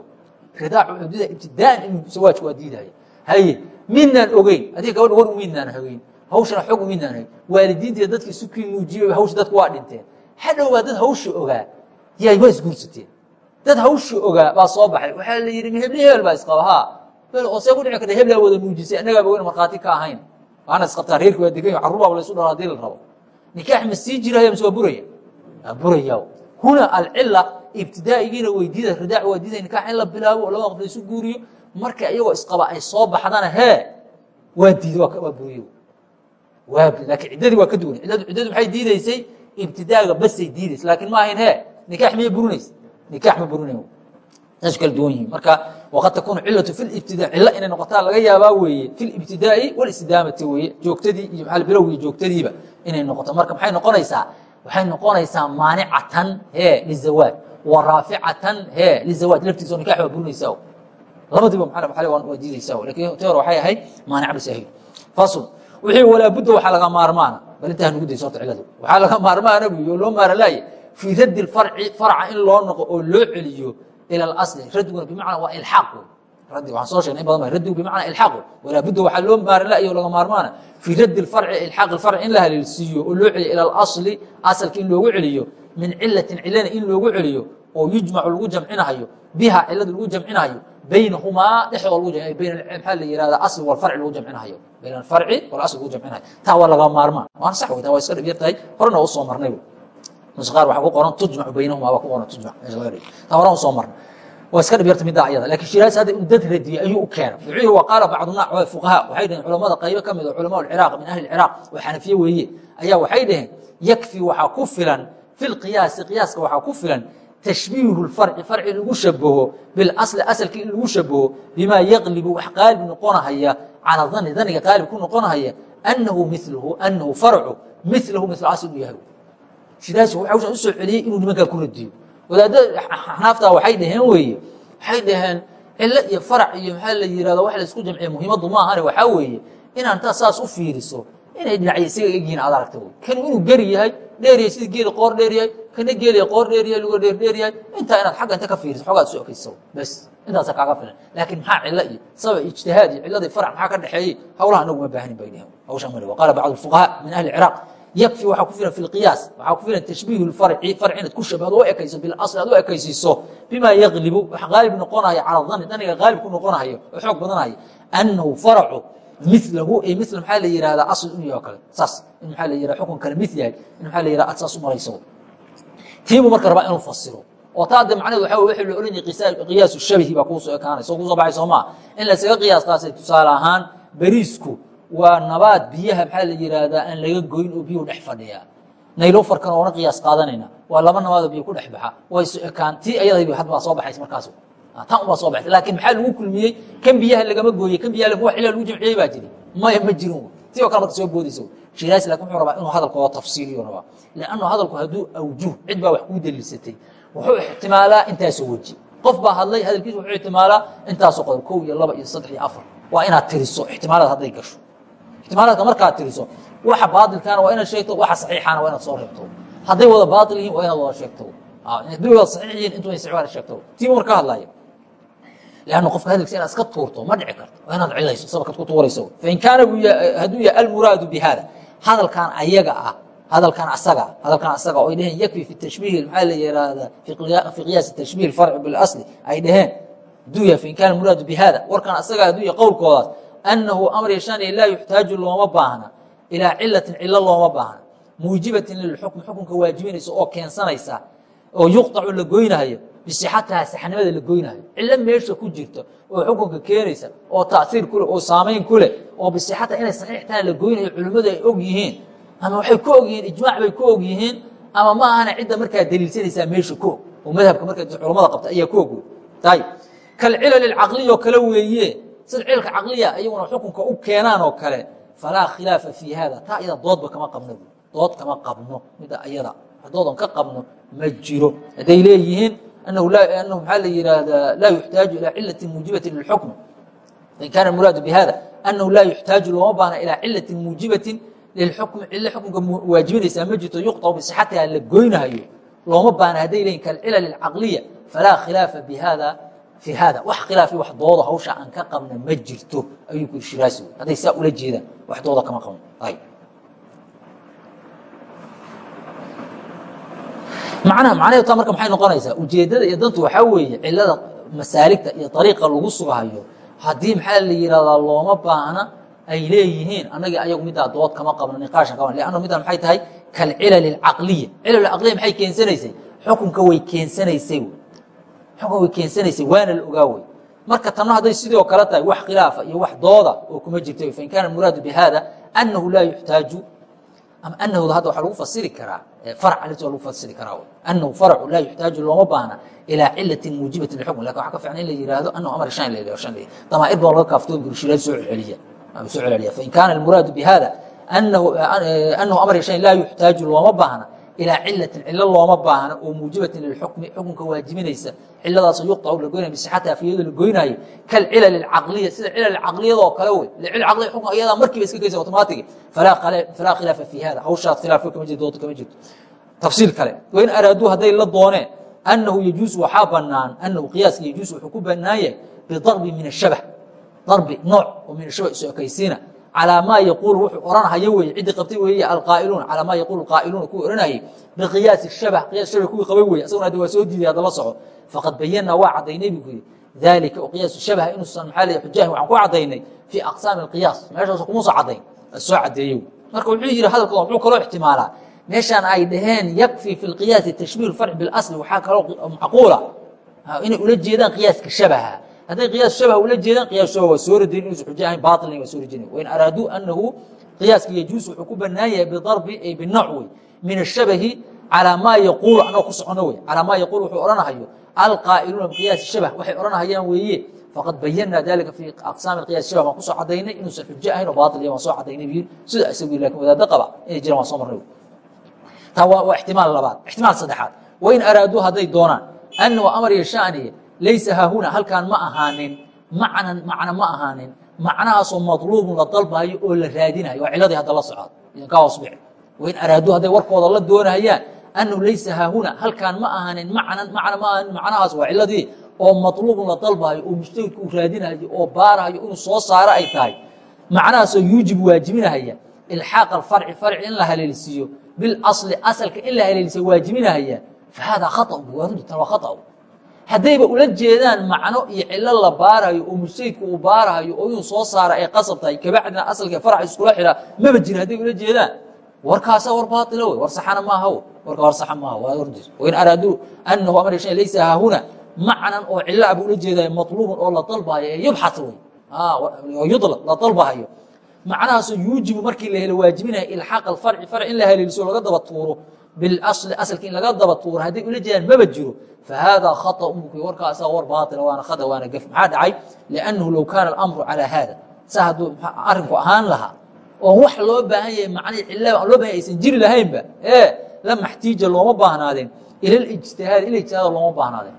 ridaac wuxuu diidaya ibtidaa'an inuu sawaajku waa diidaya haye midnaan ogeyn. Adiga gabadha war midnaan ogeyn hawshana xog midnaan ogeyn waalidiinta dadkii sukii nuujiyey hawsha dadku waa dhinteen. Hadhow baa dad hawsha ogaa yaa waa isguursateen dad hawsha ogaa baa soo baxay. Waxaa la yidhi hebli hebel baa isqaba haa. Bel oo see ku dhici karta heblaa wada nuujisay annagaaba weyna markhaati ka ahayn. Waana isqabtaa reerki waa degan carruur baaba laysu dhalo haddii la rabo. Nikaax ma sii jiraya mise waa buraya? Waa buraya huna alcila ibtidaa'igiina weydiida ridaac waa diiday nikaax in la bilaabo oo laba qof laysu guuriyo marka iyagoo isqaba ay soo baxdana hee waa diid waa buriyo waa laakiin ciddadii waa ka duwan. Ciddadu maxay diideysay ibtidaaga basay diideysa laakiin ma ahayn hee nikaax miyay burinaysa nikaax ma burinayn saas kala duwan yihiin. Marka waqad takuunu cilatu fi libtidaa cilo inay noqotaa laga yaabaa weeye fi libtidaa'i walistidaamati weeye joogtadii iyo maaa bilowgii joogtadiiba inay noqoto. Marka maxay noqonaysaa? Waxay noqonaysaa maanicatan hee lizawaaj. Wa raaficatan hee lizawaaj. Laftiisa oo nikax waa burinaysaa labadiiba maa waa diidaysaa laakiin ti hore waxay ahayd maanic bisahil fasl wixii walaabudda waxaa laga maarmaana bal intaa nugu daysa horta ciladu waxaa laga maarmaana buy oo loo maaralaaya fii raddi farci farca in loo noqo oo loo celiyo ila اasli radiguna bimacna waa ilaaq radi waan soo shegnay in badan radigu bimacna ilaaq walaabudda waxaa loo maaralaaya oo laga maarmaana fii raddi farci ilxaaq farci in la haleelsiiyo oo loo celiyo ila اlasli asalka in loogu celiyo min cilatin cilana in loogu celiyo oo yujmacu lagu jamcinahayo biha cilada lagu jamcinahayo baynahumaa dhexdooda lagu bayn maxaa la yihahda asli walfarci lagu jamcinahayo bayn alfarci walasli lagu jamcinahayo taa waa laga maarmaan. Waana sax wey taa waa iska dhib yar tahay horena waa u soo marnay nus qaar waxaa ku qoran tujmacu baynahumaa baa ku qoran tujmac meesha laga dhig taa horena u soo marnay. Waa iska dhib yarta middaa ayada laakiin shiraas hadda in dad radiyey ayuu u keenay. Wuxuu wa qaala bacduna fuqahaa. Waxay dhaheen culamada qaybo ka mid oo culamaa alciraaq min ahli alciraaq oo xanafiye weeye. Ayaa waxay dhaheen yakfi waxaa ku filan fi lqiyaasi qiyaaska waxaa ku filan tashbiihu farci farci lagu shabaho bilasli asalka in lagu shabaho bimaa yaqlibu wax qaalib noqonahaya cala dani daniga qaalib ku noqonahaya anahu miluhu anahu farcu milahu mil asl uu yahay sidaas waxaa u soo celiyey inuu nimankaa ku radiyo wadaadada xanaaftaa waxay dhaheen weeye waxay dhaheen cilo iyo farac iyo maxaa la yiraahdo wax la isku jamciya muhiimaddu ma ahane waxaa weeye inaan taa saas u fiiriso inay dhinacyo isaga egyihiin aad aragta wey kani inuu geri yahay dheeryahay sida geeli qoor dheer yahay kana geeliya qoor dheer yahay luga dheer dheer yahay intaa inaad xagga inta ka fiiriso xoogaad soo ekayso bes intaasa kaaga filan. Laakiin maxaa cilo iyo sabab ijtihaad iyo ciladii farac maxaa ka dhexeeyey hawlaha anagu ma baahanin bay dheheen hawshaa ma qaala bacdu fuqahaa min ahli ciraaq yakfi waxaa ku filan fi lqiyaas waxaa ku filan tashbiihu lfarci farci inaad ku shabahdo o ekayso bilasl aad u ekaysiiso bimaa yaglibu wax qaalib noqonayo cala dani daniga qaalib ku noqonayo oo xoog badanayo annahu faracu milahu ay mil maxaa la yihahdaa asl inu yahay o kale? Saas in maxaa la yihah xukun kale mil yahay in maxaa la yihah ad saas u marayso? Tiibuu marka rabaa inuu fasiro oo taa de macnahedu waxa wixii la ohan yahay qiyaasu shabihi baa kuusoo ekaanay soo ku soo baxay soo maa in la isaga qiyaas qaasay tusaale ahaan beriisku waa nabaad biyaha maxaa la yihahdaa aan laga goyn oo biyuhu dhex fadhiyaa naylofarkan oona qiyaas qaadanayna? Waa laba nabaadoo biyo ku dhex baxa. Way so ekaan tii ayadayb had baa soo baxays markaas tan ubaa soo baxay laakiin maxaa lagu kulmiyey kan biyaha lagama gooyey kan biyaha wa lagu jamciyey baa jiri. Maya ma jirin ti o kale marka soo boodaysa shiraasi laakiin wuxuu rabaa inuu hadalkooda tafsiiliyo rabaa lannu hadalku hadduu awjuh cid baa wax kuu daliilsatay wuxuu ixtimaalaa intaasoo weji qof baa hadlay hadalkiisa wuxuu ixtimaalaa intaasoo qodob kow iyo laba iyo saddex iyo afar. Waa inaad tiriso ixtimaalaad hadday gasho. Ixtimaalaadka markaad tiriso waxa baatilkaana waa inaad sheegto waxa saxiixaana waa inaad soo reebto. Hadday wada baatil yihiin waa inaad wada sheegto. Hadday wada saxiix yihiin intu sheegto. Tiiba marka hadlaya lanna qofka hadalkiisa inaad iska tuurto ma dhici karto waa inaad cilayso sababkaad ku tuurayso fain kaana hadduu yahay almuraadu bi hada hadalkan ayaga ah hadalkan asaga hadalkan asaga oo ay dheheen yakfi fi tashbiih maxaa la yihahda fi qiyaasi tashbiih alfarci bilasli ay dheheen hadduu yahay fain kaana almuraadu bi hada warkan asaga hadduu yahay qowlkoodaas annahu amr yashaani laa yuxtaaju looma baahna ilaa cilatin cilo looma baahna muujibatin lilxukm xukunka waajibinaysa oo keensanaysa oo yuqطacu la goynayo bisixataha saxnimada la goynayo. Cilo meesha ku jirta oo xukunka keenaysa oo taiir kuleh oo saamayn ku leh oo bisixata inay saxiix taha la goynayo culimmadu ay og yihiin ama waxay ku og yihiin ijmaac bay ku og yihiin ama ma ahana cidda markaa daliilsanaysaa meesha ku og. Oo madhabka marka culamada qabta ayaa ku og ayb kalcilal caqliya oo kale weeye. Sida cilka caqliya iyaguna xukunka u keenaan oo kale falaa khilaafa fii hada taa iyada doodba kama qabno. Dood kama qabno. Mida ayada doodan ka qabno ma jiro. Hadday leeyihiin أنه مaa l yihahda laa يحتaaج ilى cilaة muujibaة للحكم in kaana muraadu bhada أنhu laa يحتaaجu looma baahna ilىa cilaة muujibaةi للحكم cilo xukunka waajibinaysaa ma jirto yuqطع بصxatiha la goynahayo looma baahna hadday leeyiin kalcilal الcaqliya falaa khilaafa bhada في hada wax khilaafi wax doodo hawsha aan ka qabna ma jirto ayuu ku shiraasi hadday saa ula jeedaan wax dooda kama qabno macnaha macnaheedu taa marka maxay noqonaysaa? Ujeeddada iyo dantu waxaa weeye cilada masaaligta iyo ariiqa lagu sugahayo haddii maxaa la yihahdaa looma baahna ay leeyihiin annagii ayagu middaa dood kama qabno niqaashan qaban lanno middan maxay tahay? Kalcilal alcaqliya cilal caqliya maxay keensanaysay? Xukunka way keensanaysay xukunka way keensanaysay waana la ogaa wey. Marka tanna hadday sidoo kale tahay wax khilaafa iyo wax dooda oo kuma jirta fain kaana muraadu bihada annahu laa yuxtaaju ama anahooda hadda waxaa lagu fasiri karaa farc alis waa lagu fasiri karaa anahu farcu laa yuxtaaju looma baahna ilaa cilatin muujibatin lixukm laakiin waxa ka fiican in la yihahdo anahu amar shan la shan damaa'ir baa laga kaaftoomi karo shiraad soo celceliya soo celceliya. Fain kaana almuraadu bihada anahu amar shan laa yuxtaaju looma baahna ilaa cilatin cilo looma baahna oo muujibatin lilxukmi xukunka waajibinaysa ciladaasoo yuqطacu la goynaya bisixatiha fiyado la goynaayo kalcilal اcaqliya sida cilal caqliyada oo kale wey. Cil caqliya xukun ayadaa markiiba iska geysa automatic falaa khilaafa fi hada hawshaad khilaafo kama jirto doonto kama jirto. Tafsiil kale. Wain araaduu hadday la dooneen anahu yajuusu waxaa banaan anahu qiyaaska yajuusu wuxuu ku banaan yahay bidarbi min ashabh darbi nooc oo min ashabh isu ekaysiina calىa maa yaquul wuxuu oranhayo weye ciddii qabtay weeye alqaa'iluun calaa maa yaquulu qaa'iluuna kuwii ohanayay biqiyaasi shabh qiyas shabh kuwii qabay weye asaguna hadda waa soo diiday hadda la soco faqad bayanaa waa caddaynay buu yidhi dalika oo qiyaasu shabha inuusan maxaa leh xujahi waxaan ku caddaynay fii aqsaami alqiyaas meeshaas kumuusa caddayn soo caddeeye marka wuxuu yidhi hadalkooda wuxuu kaloo ixtimaalaa meeshaan ay dhaheen yakfi fi lqiyaasi tashbiih farc bilasli waxaa kaloo macquula inay ula jeedaan qiyaaska shabaha hadday qiyaas shabh ula jeedaan qiyas shabh waa soo radin inuusan xujo ahayn baatilna waa soo rajinay wain araaduu anahu qiyaaska yajuus wuxuu ku banaan yahay bidarbi ay binoc wey min ashabahi calaa maa yaquulu anagoo ku socono wey calaa maa yaquulu wuxuu odhanahayo alqaa'iluuna biqiyaasi shabh waxay odhanahayaan weeye faqad bayanaa dalika fii aqsaami qiyaas shabh baan ku soo cadaynay inuusan xujo ahayn oo baatil ya waan soo cadaynay bu sida isagu laakiin wadaado qaba inay jiraan waan soo marnay. Taa waa ixtimaal labaad ixtimaal saddexaad. Wain araaduu hadday doonaan anahu amar iyo shaniye laysa haahuna halkaan ma ahaanin macnan macna ma ahaanin macnahaasoo maطluubun la dalbayo oo la raadinayo waa ciladii hadda la socda kaasbici wain araadu hadday warkooda la doonayaan annahu laysa haahuna halkaan ma ahaanin macnan macna ma ahaanin macnahaas waa ciladii oo maطluubun la dalbayo oo mujtahidku raadinayo oo baarayo inuu soo saaro ay tahay macnahaasoo yuujibu waajibinahaya ilxaaq afarci farci in la haleelsiiyo bilasli asalka in la haleelisiyo waajibinahaya fahada khaa waa runta tan waa khaa haddayba ula jeedaan macno iyo cilo la baarayo oo mujtahidku uu baarayo oo inuu soo saara ay qasab tahay kabacdina asalka farc iskula xidhaa maba jira hadday ula jeedaan. Warkaasa war baaila wey war saxana maaha warka war saxa maaha waa ordiis wain araaduu anahu amar shay laysa haahuna macnan oo cilo aba ula jeedayo maطluubun oo la dalbayo ee yubxat wey. Oo yudlab la dalbahayo macnahaasoo yuujibu markii la helo waajibinaya ilxaaq alfarci farc in la haleeliso laga daba tuuro bilasli asalka in laga daba tuuro hadday ula jeedaan maba jiro fahada khaطأ buk warkaasa war baaila waana khada waana gef maxaa dhacay liannahu low kaana alamru calaa haada sa hadduu arrinku ahaan lahaa oon wax loo baahan yahay macnii cilla aan loo baahan aysan jiri lahaynba ee lama xtiija looma baahnaadeen ila lijtihaad ila ijtihaada looma baahnaadeen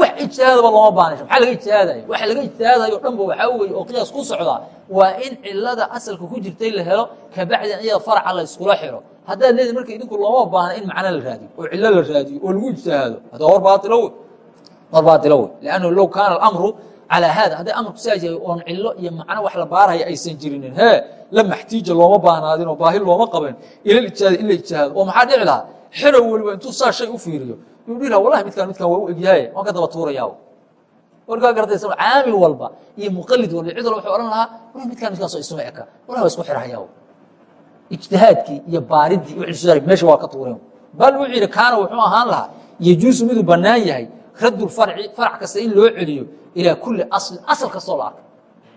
wax ijtihaadaba looma baahnaysho maxaa laga ijtihaadaya waxa laga ijtihaadayo dhanba waxaa weeye oo qiyaas ku socdaa waa in cilada asalka ku jirtay la helo kabacdi iyada farca la iskula xiro haddaad leedi marka idinku looma baahna in macno la raadiyo oo cilo la raadiyo oo lagu ijtihaado hadda war baailo wey war baatilo wey liannahu low kaana alamru calaa haada hadday amarku saas yahay oon cilo iyo macno wax la baaraya aysan jirinin. Hee lama xtiija looma baahnaadin oo baahi looma qaban ila ijtihaad in la ijtihaado. Oo maxaa dhici lahaa? Xerow weliba intuu saa shay u fiiriyo. Yuu dhihi laha wallahi midkaan midkaan waa u egyahaye waan ka daba tuurayaa warkaa garataysa caamil walba iyo muqalid walba cid walba wuxuu odhan lahaa war midkaan midkaasoo isuma eka wallahi waa isku xirahayaa ijtihaadkii iyo baaridii meesha waa ka tuureen. Bal wuxuu yidhi kaana wuxuu ahaan lahaa. Yejuusu miduu bannaan yahay raddu farci farac kasta in loo celiyo ilaa kulli asli asal kastoo la arka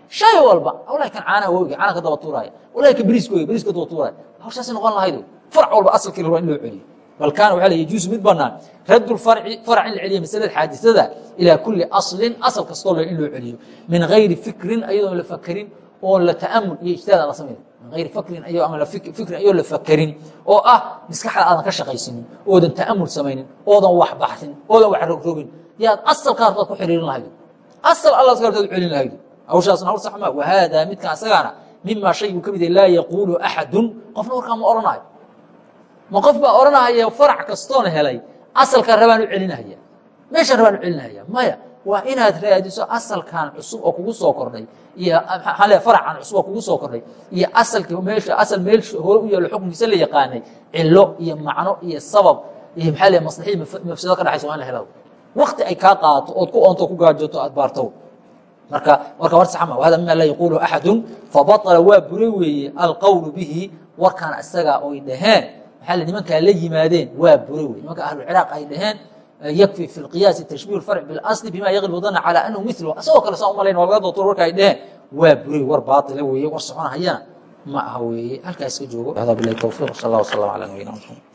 shay walba wallahi kan caanaha waa oge caana ka daba tuuraya wallahi ka beriiska oge beriiska daba tuuraya hawshaasay noqon lahayd. Farac walba asalkii la rabaa in loo celiyo. Bal kaana waxa la yejuusu mid bannaan. Raddu farci farac in la celiyo masalada xaadisada ilaa kulli aslin asal kastoo le in loo celiyo. Min gayri fikrin ayadoon la fakarin oon la ta'amul iyo ijtihaad aan la samayn ayr fakrin fikrin ayoo la fakarin oo ah maskaxda aadan ka shaqaysanin oodan ta'amul samaynin oodan wax baxsin oodan wax rogrogin yaad asalka hartaad ku xiriirin lahayd asal allaas ka hartaad celin lahayd hawshaasna hawl sax ma wahaadaa midkan asagaana mimaa shayguu ka mid yahay laa yaquulu axadun qofna warkaa ma odhanayo ma qof baa odhanahaya farac kastoon helay asalkaan rabaan u celinahaya meeshaan rabaan u celinahaya maya waa inaad raadiso asalkan cusub oo kugu soo kordhay iyo maaa le faracan cusub kugu soo kordhay. Iyo asalki meesha asal meel hore u yaalo xukunkiisa la yaqaanay cilo iyo macno iyo sabab iyo maxaa le maslaxiya mafsado ka dhaxaysa waa in la helo wakti ay kaa qaato ood ku oonto ku gaajoto aad baarto marka marka war saxma hada mima laa yaquulu axadun fabaطla waa buray weeye alqowlu bihi warkaan isagaa oy dhaheen. Maxaa le nimankaa la yimaadeen waa buray weye nimanka ahluciraaq ay dhaheen yakfi fi lqiyaasi tashbiih farc biاlasli bima yaglib dana calaa anahu milu isagoo kale saa umalayn waa laga dootur warka ay dheheen waa buriy war baatila weeye war soconahayana ma aha weeye halkaas ka joogo hada bilahi towfiq sal allah wasalam ala nabiyina mxamed